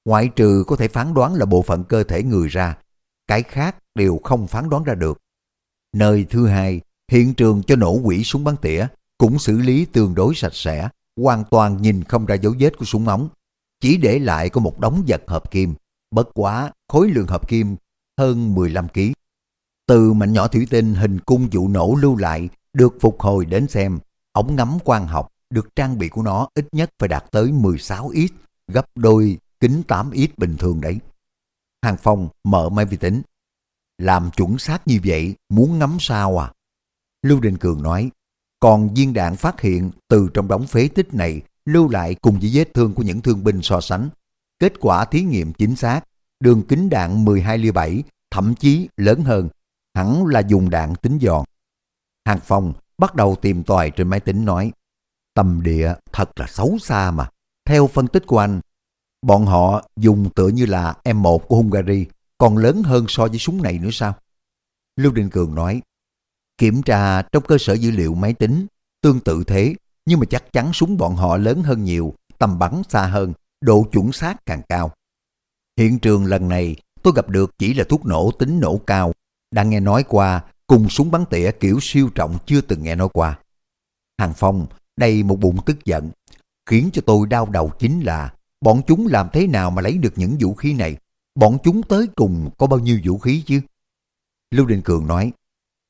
Ngoại trừ có thể phán đoán là bộ phận cơ thể người ra, cái khác đều không phán đoán ra được. Nơi thứ hai, hiện trường cho nổ quỷ súng bắn tỉa cũng xử lý tương đối sạch sẽ, hoàn toàn nhìn không ra dấu vết của súng ống. Chỉ để lại có một đống vật hợp kim, bất quá khối lượng hợp kim hơn 15 kg. Từ mảnh nhỏ thủy tinh hình cung vụ nổ lưu lại được phục hồi đến xem, ống ngắm quang học được trang bị của nó ít nhất phải đạt tới 16x, gấp đôi kính 8x bình thường đấy. Hàng Phong mở máy vi tính. Làm chuẩn xác như vậy, muốn ngắm sao à? Lưu Đình Cường nói, còn viên đạn phát hiện từ trong đống phế tích này lưu lại cùng với vết thương của những thương binh so sánh. Kết quả thí nghiệm chính xác, đường kính đạn 12 ly 7, thậm chí lớn hơn, hẳn là dùng đạn tính giòn. Hàng Phong bắt đầu tìm tòi trên máy tính nói, tầm địa thật là xấu xa mà. Theo phân tích của anh, bọn họ dùng tựa như là M1 của Hungary, còn lớn hơn so với súng này nữa sao? Lưu Đình Cường nói, Kiểm tra trong cơ sở dữ liệu máy tính, tương tự thế, nhưng mà chắc chắn súng bọn họ lớn hơn nhiều, tầm bắn xa hơn, độ chuẩn xác càng cao. Hiện trường lần này tôi gặp được chỉ là thuốc nổ tính nổ cao, đang nghe nói qua cùng súng bắn tỉa kiểu siêu trọng chưa từng nghe nói qua. Hàng Phong đầy một bụng tức giận, khiến cho tôi đau đầu chính là bọn chúng làm thế nào mà lấy được những vũ khí này, bọn chúng tới cùng có bao nhiêu vũ khí chứ? Lưu Đình Cường nói,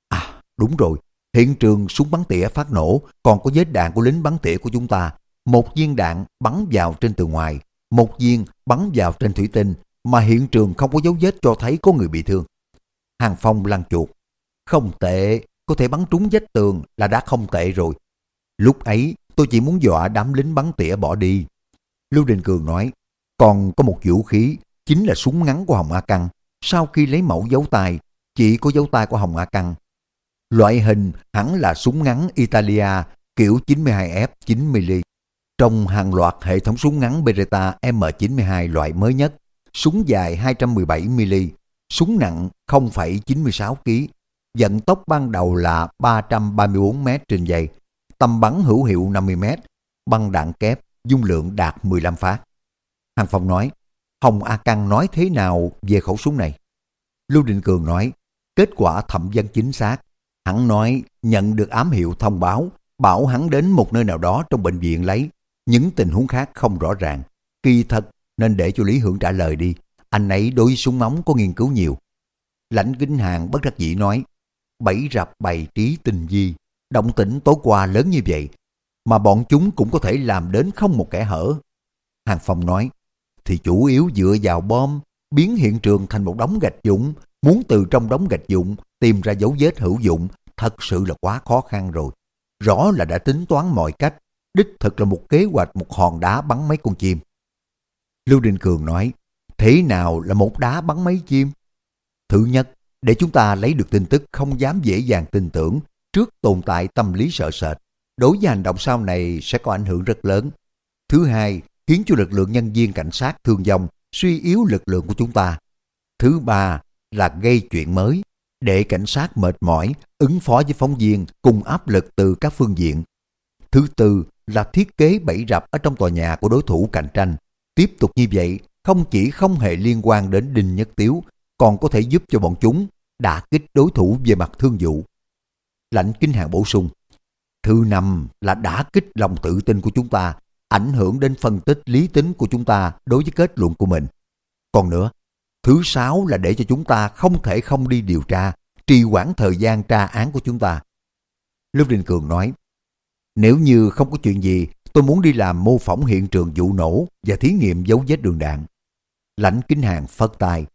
à Đúng rồi, hiện trường súng bắn tỉa phát nổ còn có vết đạn của lính bắn tỉa của chúng ta. Một viên đạn bắn vào trên từ ngoài, một viên bắn vào trên thủy tinh mà hiện trường không có dấu vết cho thấy có người bị thương. Hàng Phong lăn chuột. Không tệ, có thể bắn trúng vách tường là đã không tệ rồi. Lúc ấy tôi chỉ muốn dọa đám lính bắn tỉa bỏ đi. Lưu Đình Cường nói, còn có một vũ khí, chính là súng ngắn của Hồng A Căng. Sau khi lấy mẫu dấu tay, chỉ có dấu tay của Hồng A Căng Loại hình hẳn là súng ngắn Italia kiểu 92F 9mm. Trong hàng loạt hệ thống súng ngắn Beretta M92 loại mới nhất, súng dài 217mm, súng nặng 0,96 kg, vận tốc ban đầu là 334 m trên giây, tầm bắn hữu hiệu 50 m, băng đạn kép, dung lượng đạt 15 phát. Hàng Phong nói, Hồng A Căng nói thế nào về khẩu súng này? Lưu Định Cường nói, kết quả thẩm vấn chính xác. Hắn nói nhận được ám hiệu thông báo, bảo hắn đến một nơi nào đó trong bệnh viện lấy. Những tình huống khác không rõ ràng. Kỳ thật nên để cho Lý Hưởng trả lời đi. Anh ấy đối với súng ống có nghiên cứu nhiều. Lãnh Kính Hàng bất đắc dĩ nói, bảy rập bày trí tình di, động tĩnh tối qua lớn như vậy, mà bọn chúng cũng có thể làm đến không một kẻ hở. Hàng Phong nói, thì chủ yếu dựa vào bom, biến hiện trường thành một đống gạch dụng, muốn từ trong đống gạch dụng tìm ra dấu vết hữu dụng thật sự là quá khó khăn rồi. Rõ là đã tính toán mọi cách, đích thực là một kế hoạch một hòn đá bắn mấy con chim. Lưu Đình Cường nói, thế nào là một đá bắn mấy chim? Thứ nhất, để chúng ta lấy được tin tức không dám dễ dàng tin tưởng trước tồn tại tâm lý sợ sệt. Đối với hành động sau này sẽ có ảnh hưởng rất lớn. Thứ hai, khiến cho lực lượng nhân viên cảnh sát thương vong, suy yếu lực lượng của chúng ta. Thứ ba là gây chuyện mới, để cảnh sát mệt mỏi, ứng phó với phóng viên cùng áp lực từ các phương diện. Thứ tư là thiết kế bẫy rập ở trong tòa nhà của đối thủ cạnh tranh. Tiếp tục như vậy, không chỉ không hề liên quan đến Đinh Nhất Tiếu, còn có thể giúp cho bọn chúng đả kích đối thủ về mặt thương vụ. Lãnh Kinh Hàng bổ sung, thứ năm là đả kích lòng tự tin của chúng ta, ảnh hưởng đến phân tích lý tính của chúng ta đối với kết luận của mình. Còn nữa, thứ sáu là để cho chúng ta không thể không đi điều tra, trì hoãn thời gian tra án của chúng ta. Lưu Đình Cường nói, nếu như không có chuyện gì, tôi muốn đi làm mô phỏng hiện trường vụ nổ và thí nghiệm dấu vết đường đạn. Lãnh Kính Hàng phất tay,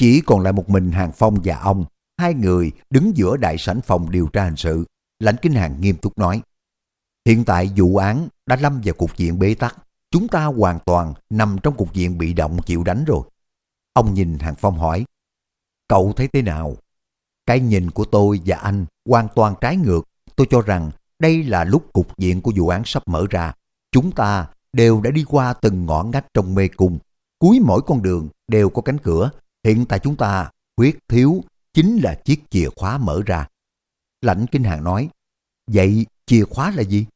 chỉ còn lại một mình Hàng Phong và ông, hai người đứng giữa đại sảnh phòng điều tra hình sự. Lãnh Kinh Hàng nghiêm túc nói, hiện tại vụ án đã lâm vào cục diện bế tắc, chúng ta hoàn toàn nằm trong cục diện bị động chịu đánh rồi. Ông nhìn Hàng Phong hỏi, cậu thấy thế nào? Cái nhìn của tôi và anh hoàn toàn trái ngược. Tôi cho rằng đây là lúc cục diện của vụ án sắp mở ra. Chúng ta đều đã đi qua từng ngõ ngách trong mê cung. Cuối mỗi con đường đều có cánh cửa Hiện tại chúng ta khuyết thiếu chính là chiếc chìa khóa mở ra. Lãnh Kinh Hàng nói, vậy chìa khóa là gì?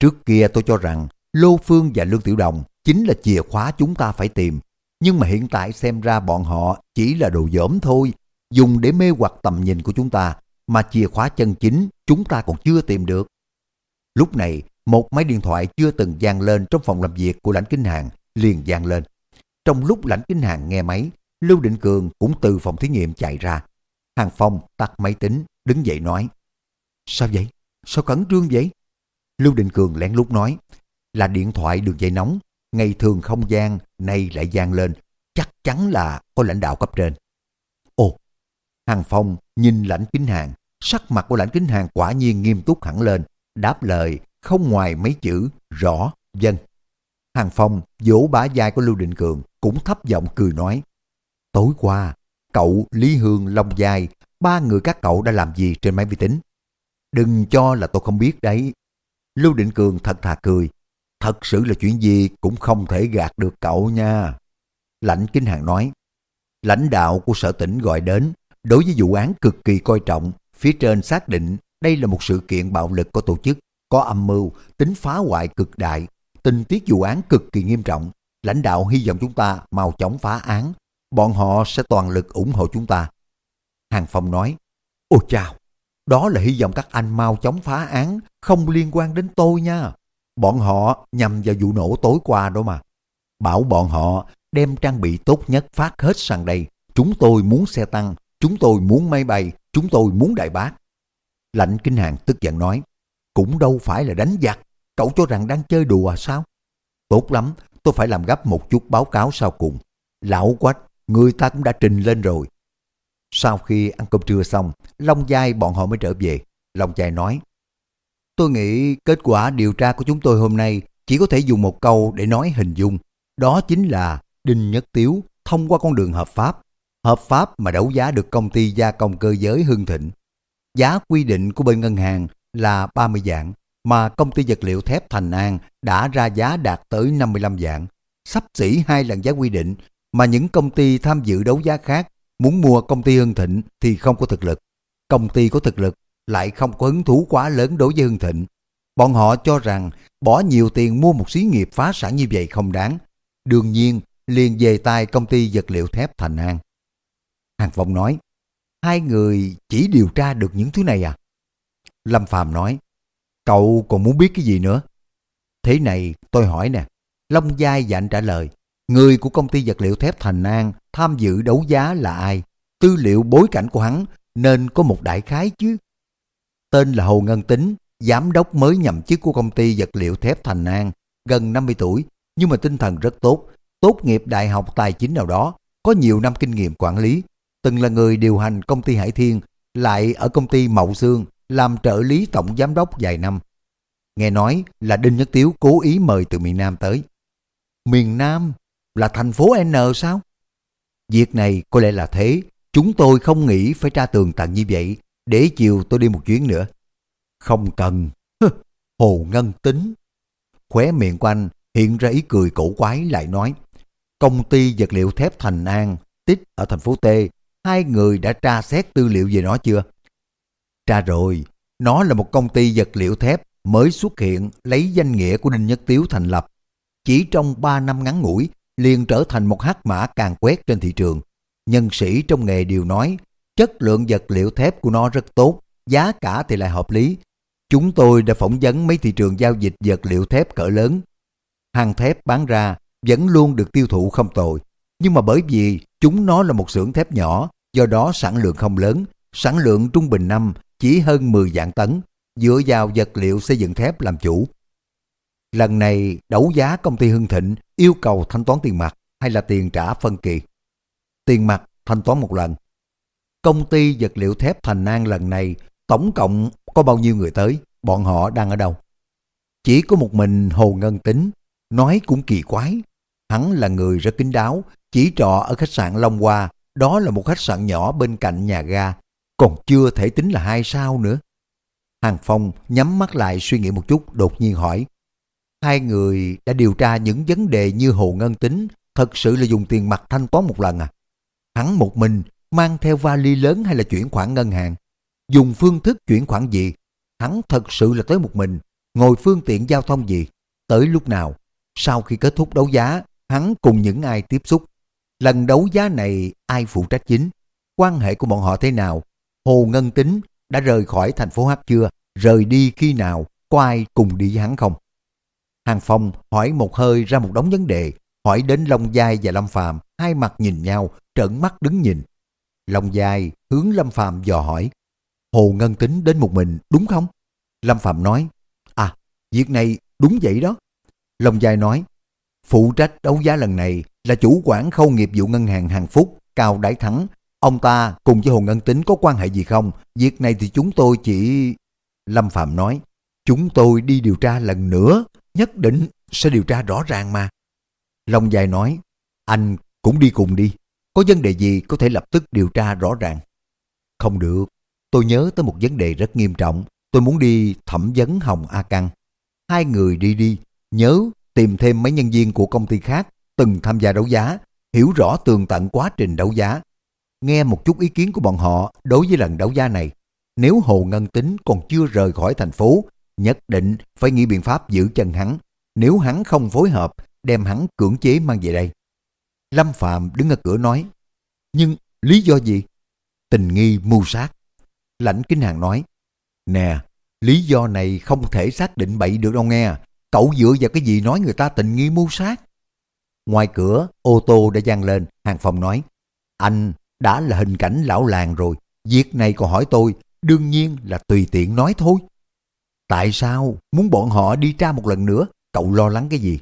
Trước kia tôi cho rằng Lô Phương và Lương Tiểu Đồng chính là chìa khóa chúng ta phải tìm. Nhưng mà hiện tại xem ra bọn họ chỉ là đồ dởm thôi, dùng để mê hoặc tầm nhìn của chúng ta, mà chìa khóa chân chính chúng ta còn chưa tìm được. Lúc này, một máy điện thoại chưa từng vang lên trong phòng làm việc của lãnh kinh hàng liền vang lên. Trong lúc lãnh kinh hàng nghe máy, Lưu Định Cường cũng từ phòng thí nghiệm chạy ra. Hàng Phong tắt máy tính, đứng dậy nói. Sao vậy? Sao cẩn trương vậy? Lưu Định Cường lén lút nói. Là điện thoại đường dây nóng, ngày thường không gian, nay lại gian lên. Chắc chắn là có lãnh đạo cấp trên. Ồ! Hàng Phong nhìn lãnh kính hàng, sắc mặt của lãnh kính hàng quả nhiên nghiêm túc hẳn lên, đáp lời không ngoài mấy chữ rõ, dân. Hàng Phong vỗ bả vai của Lưu Định Cường cũng thấp giọng cười nói. Tối qua, cậu, Lý Hương, Long Giai, ba người các cậu đã làm gì trên máy vi tính? Đừng cho là tôi không biết đấy. Lưu Định Cường thật thà cười. Thật sự là chuyện gì cũng không thể gạt được cậu nha. Lãnh Kinh Hàng nói, lãnh đạo của sở tỉnh gọi đến, đối với vụ án cực kỳ coi trọng, phía trên xác định đây là một sự kiện bạo lực có tổ chức, có âm mưu, tính phá hoại cực đại, tình tiết vụ án cực kỳ nghiêm trọng. Lãnh đạo hy vọng chúng ta mau chóng phá án, bọn họ sẽ toàn lực ủng hộ chúng ta. Hàng Phong nói, Ôi chào, đó là hy vọng các anh mau chóng phá án, không liên quan đến tôi nha. Bọn họ nhằm vào vụ nổ tối qua đó mà. Bảo bọn họ đem trang bị tốt nhất phát hết sang đây. Chúng tôi muốn xe tăng, chúng tôi muốn máy bay, chúng tôi muốn đại bác. Lạnh Kinh Hàng tức giận nói, cũng đâu phải là đánh giặc, cậu cho rằng đang chơi đùa sao? Tốt lắm, tôi phải làm gấp một chút báo cáo sau cùng. Lão quách, người ta cũng đã trình lên rồi. Sau khi ăn cơm trưa xong, Long Giai bọn họ mới trở về. Long Giai nói, Tôi nghĩ kết quả điều tra của chúng tôi hôm nay chỉ có thể dùng một câu để nói hình dung. Đó chính là Đinh Nhất Tiếu thông qua con đường hợp pháp. Hợp pháp mà đấu giá được công ty gia công cơ giới Hưng Thịnh. Giá quy định của bên ngân hàng là 30 dạng. mà công ty vật liệu thép Thành An đã ra giá đạt tới 55 dạng, sắp xỉ hai lần giá quy định, mà những công ty tham dự đấu giá khác muốn mua công ty Hưng Thịnh thì không có thực lực. Công ty có thực lực lại không có hứng thú quá lớn đối với Hưng Thịnh. Bọn họ cho rằng bỏ nhiều tiền mua một xí nghiệp phá sản như vậy không đáng. Đương nhiên, liền về tay công ty vật liệu thép Thành An. Hàng Phong nói, hai người chỉ điều tra được những thứ này à? Lâm Phàm nói, cậu còn muốn biết cái gì nữa? Thế này tôi hỏi nè, Long Giai dặn trả lời, người của công ty vật liệu thép Thành An tham dự đấu giá là ai? Tư liệu bối cảnh của hắn nên có một đại khái chứ. Tên là Hồ Ngân Tính, giám đốc mới nhậm chức của công ty vật liệu thép Thành An, gần 50 tuổi, nhưng mà tinh thần rất tốt, tốt nghiệp đại học tài chính nào đó, có nhiều năm kinh nghiệm quản lý, từng là người điều hành công ty Hải Thiên, lại ở công ty Mậu Sương làm trợ lý tổng giám đốc vài năm. Nghe nói là Đinh Nhất Tiếu cố ý mời từ miền Nam tới. Miền Nam là thành phố N sao? Việc này có lẽ là thế, chúng tôi không nghĩ phải tra tường tận như vậy, để chiều tôi đi một chuyến nữa. Không cần, hồ ngân tính. Khóe miệng của anh hiện ra ý cười cổ quái lại nói, công ty vật liệu thép Thành An, tích ở thành phố T, hai người đã tra xét tư liệu về nó chưa? Tra rồi, nó là một công ty vật liệu thép mới xuất hiện lấy danh nghĩa của Đinh Nhất Tiếu thành lập. Chỉ trong 3 năm ngắn ngủi, liền trở thành một hắc mã càng quét trên thị trường. Nhân sĩ trong nghề đều nói, chất lượng vật liệu thép của nó rất tốt, giá cả thì lại hợp lý. Chúng tôi đã phỏng vấn mấy thị trường giao dịch vật liệu thép cỡ lớn. Hàng thép bán ra vẫn luôn được tiêu thụ không tồi, nhưng mà bởi vì chúng nó là một xưởng thép nhỏ, do đó sản lượng không lớn, sản lượng trung bình năm chỉ hơn 10 vạn tấn, dựa vào vật liệu xây dựng thép làm chủ. Lần này đấu giá công ty Hưng Thịnh yêu cầu thanh toán tiền mặt hay là tiền trả phân kỳ. Tiền mặt thanh toán một lần. Công ty vật liệu thép Thành An lần này tổng cộng có bao nhiêu người tới, bọn họ đang ở đâu? Chỉ có một mình Hồ Ngân Tính, nói cũng kỳ quái. Hắn là người rất kín đáo, chỉ trọ ở khách sạn Long Hoa, đó là một khách sạn nhỏ bên cạnh nhà ga, còn chưa thể tính là hai sao nữa. Hàng Phong nhắm mắt lại suy nghĩ một chút đột nhiên hỏi. Hai người đã điều tra những vấn đề như Hồ Ngân tính thật sự là dùng tiền mặt thanh toán một lần à? Hắn một mình mang theo vali lớn hay là chuyển khoản ngân hàng? Dùng phương thức chuyển khoản gì? Hắn thật sự là tới một mình, ngồi phương tiện giao thông gì? Tới lúc nào? Sau khi kết thúc đấu giá, hắn cùng những ai tiếp xúc? Lần đấu giá này ai phụ trách chính? Quan hệ của bọn họ thế nào? Hồ Ngân Tính đã rời khỏi thành phố h chưa? Rời đi khi nào? Có ai cùng đi với hắn không? Hàng Phong hỏi một hơi ra một đống vấn đề, hỏi đến Long Giai và Lâm Phàm hai mặt nhìn nhau, trợn mắt đứng nhìn. Long Giai hướng Lâm Phàm dò hỏi, Hồ Ngân Tính đến một mình đúng không? Lâm Phạm nói, à, việc này đúng vậy đó. Long Giai nói, phụ trách đấu giá lần này là chủ quản khâu nghiệp vụ ngân hàng Hàng Phúc, Cao Đại Thắng. Ông ta cùng với Hồ Ngân Tính có quan hệ gì không? Việc này thì chúng tôi chỉ... Lâm Phạm nói, chúng tôi đi điều tra lần nữa, nhất định sẽ điều tra rõ ràng mà. Long Dài nói, anh cũng đi cùng đi, có vấn đề gì có thể lập tức điều tra rõ ràng. Không được, tôi nhớ tới một vấn đề rất nghiêm trọng, tôi muốn đi thẩm vấn Hồng A Căng. Hai người đi đi, nhớ tìm thêm mấy nhân viên của công ty khác từng tham gia đấu giá, hiểu rõ tường tận quá trình đấu giá. Nghe một chút ý kiến của bọn họ đối với lần đấu giá này. Nếu Hồ Ngân Tính còn chưa rời khỏi thành phố, nhất định phải nghĩ biện pháp giữ chân hắn. Nếu hắn không phối hợp, đem hắn cưỡng chế mang về đây. Lâm Phạm đứng ở cửa nói, nhưng lý do gì? Tình nghi mưu sát. Lãnh Kinh Hàng nói, nè, lý do này không thể xác định bậy được đâu nghe. Cậu dựa vào cái gì nói người ta tình nghi mưu sát? Ngoài cửa, ô tô đã giang lên, Hàng Phong nói, anh đã là hình cảnh lão làng rồi, việc này còn hỏi tôi, đương nhiên là tùy tiện nói thôi. Tại sao muốn bọn họ đi tra một lần nữa, cậu lo lắng cái gì?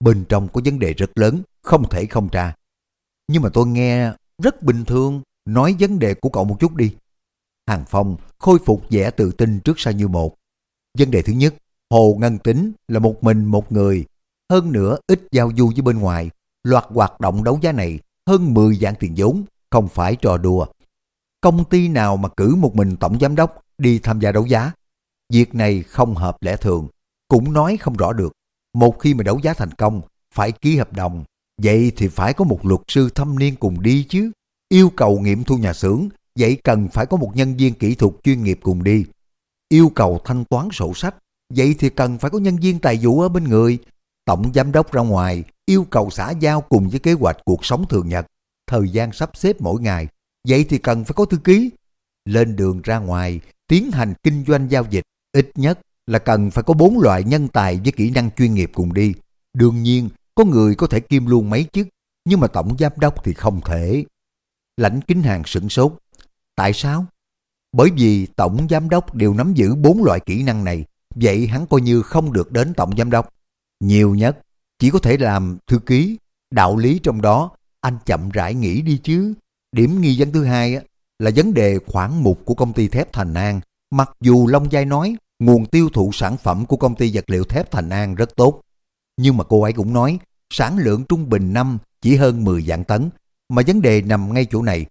Bên trong có vấn đề rất lớn, không thể không tra. Nhưng mà tôi nghe rất bình thường, nói vấn đề của cậu một chút đi. Hàng Phong khôi phục vẻ tự tin trước sau như một. Vấn đề thứ nhất, Hồ Ngân Tính là một mình một người, hơn nữa ít giao du với bên ngoài. Loạt hoạt động đấu giá này hơn 10 dạng tiền vốn, không phải trò đùa. Công ty nào mà cử một mình tổng giám đốc đi tham gia đấu giá? Việc này không hợp lẽ thường, cũng nói không rõ được. Một khi mà đấu giá thành công, phải ký hợp đồng, vậy thì phải có một luật sư thâm niên cùng đi chứ. Yêu cầu nghiệm thu nhà xưởng, vậy cần phải có một nhân viên kỹ thuật chuyên nghiệp cùng đi. Yêu cầu thanh toán sổ sách, vậy thì cần phải có nhân viên tài vụ ở bên người. Tổng giám đốc ra ngoài, yêu cầu xã giao cùng với kế hoạch cuộc sống thường nhật, thời gian sắp xếp mỗi ngày, vậy thì cần phải có thư ký. Lên đường ra ngoài, tiến hành kinh doanh giao dịch, ít nhất là cần phải có bốn loại nhân tài với kỹ năng chuyên nghiệp cùng đi. Đương nhiên, có người có thể kiêm luôn mấy chức, nhưng mà tổng giám đốc thì không thể. Lãnh kính hàng sửng sốt. Tại sao? Bởi vì tổng giám đốc đều nắm giữ bốn loại kỹ năng này, vậy hắn coi như không được đến tổng giám đốc. Nhiều nhất, chỉ có thể làm thư ký, đạo lý trong đó, anh chậm rãi nghĩ đi chứ. Điểm nghi vấn thứ hai là vấn đề khoản mục của công ty thép Thành An. Mặc dù Long Giai nói nguồn tiêu thụ sản phẩm của công ty vật liệu thép Thành An rất tốt, nhưng mà cô ấy cũng nói sản lượng trung bình năm chỉ hơn 10 vạn tấn, mà vấn đề nằm ngay chỗ này.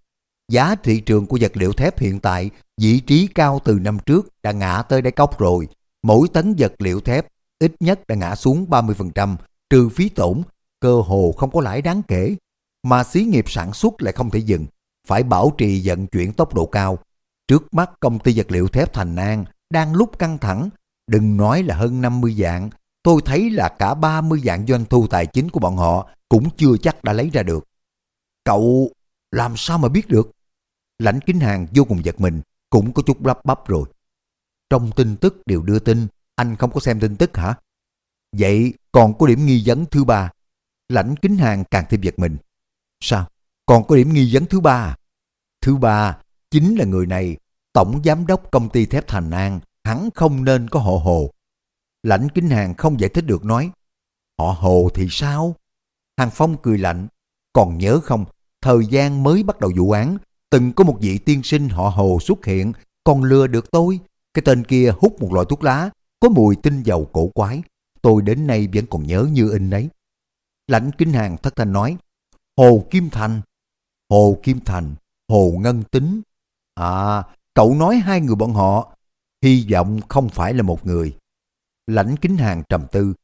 Giá thị trường của vật liệu thép hiện tại vị trí cao từ năm trước đã ngã tới đáy cốc rồi. Mỗi tấn vật liệu thép ít nhất đã ngã xuống 30%, trừ phí tổn, cơ hồ không có lãi đáng kể. Mà xí nghiệp sản xuất lại không thể dừng, phải bảo trì vận chuyển tốc độ cao. Trước mắt công ty vật liệu thép Thành An đang lúc căng thẳng, đừng nói là hơn 50 dạng, tôi thấy là cả 30 dạng doanh thu tài chính của bọn họ cũng chưa chắc đã lấy ra được. Cậu làm sao mà biết được? Lãnh kính hàng vô cùng giật mình, cũng có chút lắp bắp rồi. Trong tin tức đều đưa tin, anh không có xem tin tức hả? Vậy còn có điểm nghi vấn thứ ba. Lãnh kính hàng càng thêm giật mình. Sao? Còn có điểm nghi vấn thứ ba à? Thứ ba, chính là người này, tổng giám đốc công ty thép Thành An, hắn không nên có họ hồ. Lãnh kính hàng không giải thích được nói, họ hồ thì sao? Hàng Phong cười lạnh, còn nhớ không, thời gian mới bắt đầu vụ án, từng có một vị tiên sinh họ hồ xuất hiện, còn lừa được tôi. Cái tên kia hút một loại thuốc lá, có mùi tinh dầu cổ quái. Tôi đến nay vẫn còn nhớ như in đấy. Lãnh kính hàng thất thanh nói, Hồ Kim Thành, Hồ Kim Thành, Hồ Ngân Tính. À, cậu nói hai người bọn họ, hy vọng không phải là một người. Lãnh kính hàng trầm tư.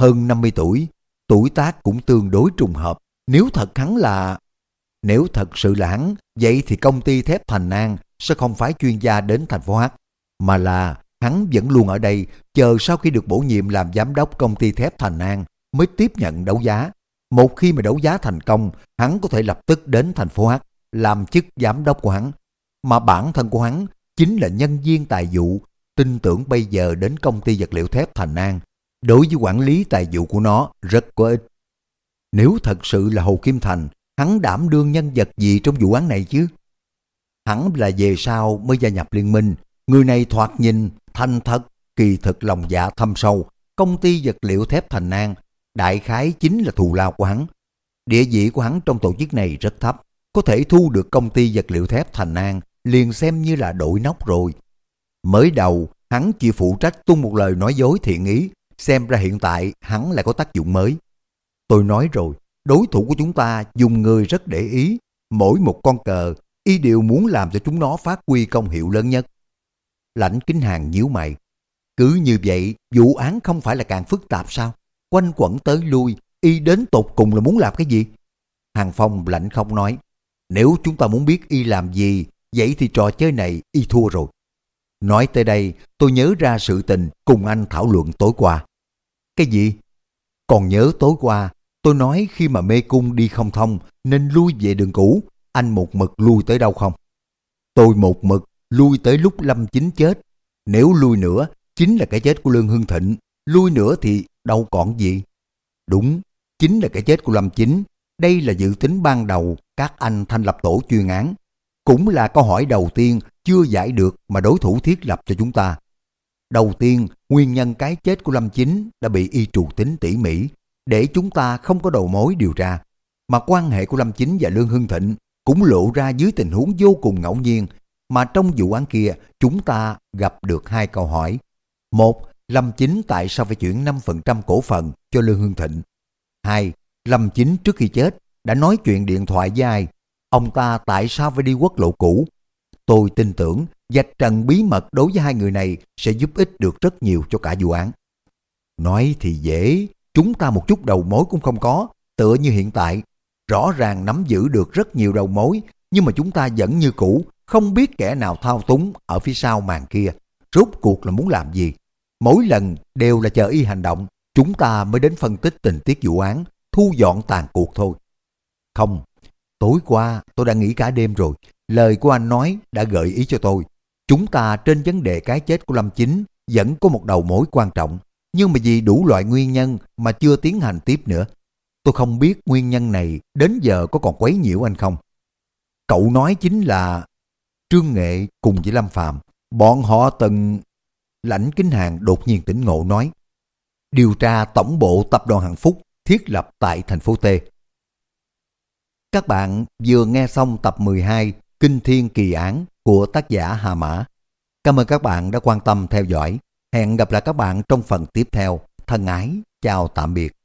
Hơn 50 tuổi, tuổi tác cũng tương đối trùng hợp. Nếu thật hắn là... Nếu thật sự là hắn, vậy thì công ty thép Thành An sẽ không phải chuyên gia đến thành phố H, mà là hắn vẫn luôn ở đây chờ sau khi được bổ nhiệm làm giám đốc công ty thép Thành An mới tiếp nhận đấu giá. Một khi mà đấu giá thành công, hắn có thể lập tức đến thành phố H làm chức giám đốc của hắn. Mà bản thân của hắn chính là nhân viên tài vụ, tin tưởng bây giờ đến công ty vật liệu thép Thành An. Đối với quản lý tài vụ của nó rất có ích. Nếu thật sự là Hồ Kim Thành, hắn đảm đương nhân vật gì trong vụ án này chứ? Hắn là về sau mới gia nhập liên minh, người này thoạt nhìn, thanh thật, kỳ thực lòng dạ thâm sâu, công ty vật liệu thép Thành An, đại khái chính là thù lao của hắn. Địa vị của hắn trong tổ chức này rất thấp, có thể thu được công ty vật liệu thép Thành An liền xem như là đội nóc rồi. Mới đầu, hắn chỉ phụ trách tung một lời nói dối thiện ý, xem ra hiện tại hắn lại có tác dụng mới. Tôi nói rồi, đối thủ của chúng ta dùng người rất để ý, mỗi một con cờ, y đều muốn làm cho chúng nó phát huy công hiệu lớn nhất. Lãnh kính hàng nhíu mày. Cứ như vậy, vụ án không phải là càng phức tạp sao? Quanh quẩn tới lui, y đến tột cùng là muốn làm cái gì? Hàng Phong lạnh không nói. Nếu chúng ta muốn biết y làm gì, vậy thì trò chơi này y thua rồi. Nói tới đây, tôi nhớ ra sự tình cùng anh thảo luận tối qua. Cái gì? Còn nhớ tối qua, tôi nói khi mà mê cung đi không thông nên lui về đường cũ, anh một mực lui tới đâu không? Tôi một mực lui tới lúc Lâm Chính chết. Nếu lui nữa, chính là cái chết của Lương Hưng Thịnh. Lui nữa thì đâu còn gì. Đúng, chính là cái chết của Lâm Chính. Đây là dự tính ban đầu các anh thành lập tổ chuyên án. Cũng là câu hỏi đầu tiên chưa giải được mà đối thủ thiết lập cho chúng ta. Đầu tiên, nguyên nhân cái chết của Lâm Chính đã bị y trù tính tỉ mỉ để chúng ta không có đầu mối điều tra. Mà quan hệ của Lâm Chính và Lương Hưng Thịnh cũng lộ ra dưới tình huống vô cùng ngẫu nhiên mà trong vụ án kia chúng ta gặp được hai câu hỏi. Một, Lâm Chính tại sao phải chuyển 5% cổ phần cho Lương Hưng Thịnh? Hai, Lâm Chính trước khi chết đã nói chuyện điện thoại với ai? Ông ta tại sao phải đi quốc lộ cũ? Tôi tin tưởng dạch trần bí mật đối với hai người này sẽ giúp ích được rất nhiều cho cả vụ án. Nói thì dễ, chúng ta một chút đầu mối cũng không có, tựa như hiện tại. Rõ ràng nắm giữ được rất nhiều đầu mối, nhưng mà chúng ta vẫn như cũ, không biết kẻ nào thao túng ở phía sau màn kia. Rốt cuộc là muốn làm gì? Mỗi lần đều là chờ y hành động, chúng ta mới đến phân tích tình tiết vụ án, thu dọn tàn cuộc thôi. Không, tối qua tôi đã nghĩ cả đêm rồi, lời của anh nói đã gợi ý cho tôi. Chúng ta trên vấn đề cái chết của Lâm Chính vẫn có một đầu mối quan trọng, nhưng mà vì đủ loại nguyên nhân mà chưa tiến hành tiếp nữa. Tôi không biết nguyên nhân này đến giờ có còn quấy nhiễu anh không. Cậu nói chính là Trương Nghệ cùng với Lâm Phạm, bọn họ từng... Lãnh Kính Hàng đột nhiên tỉnh ngộ nói, điều tra tổng bộ tập đoàn Hạnh Phúc thiết lập tại thành phố T. Các bạn vừa nghe xong tập 12 Kinh Thiên Kỳ Án của tác giả Hà Mã. Cảm ơn các bạn đã quan tâm theo dõi. Hẹn gặp lại các bạn trong phần tiếp theo. Thân ái, chào tạm biệt.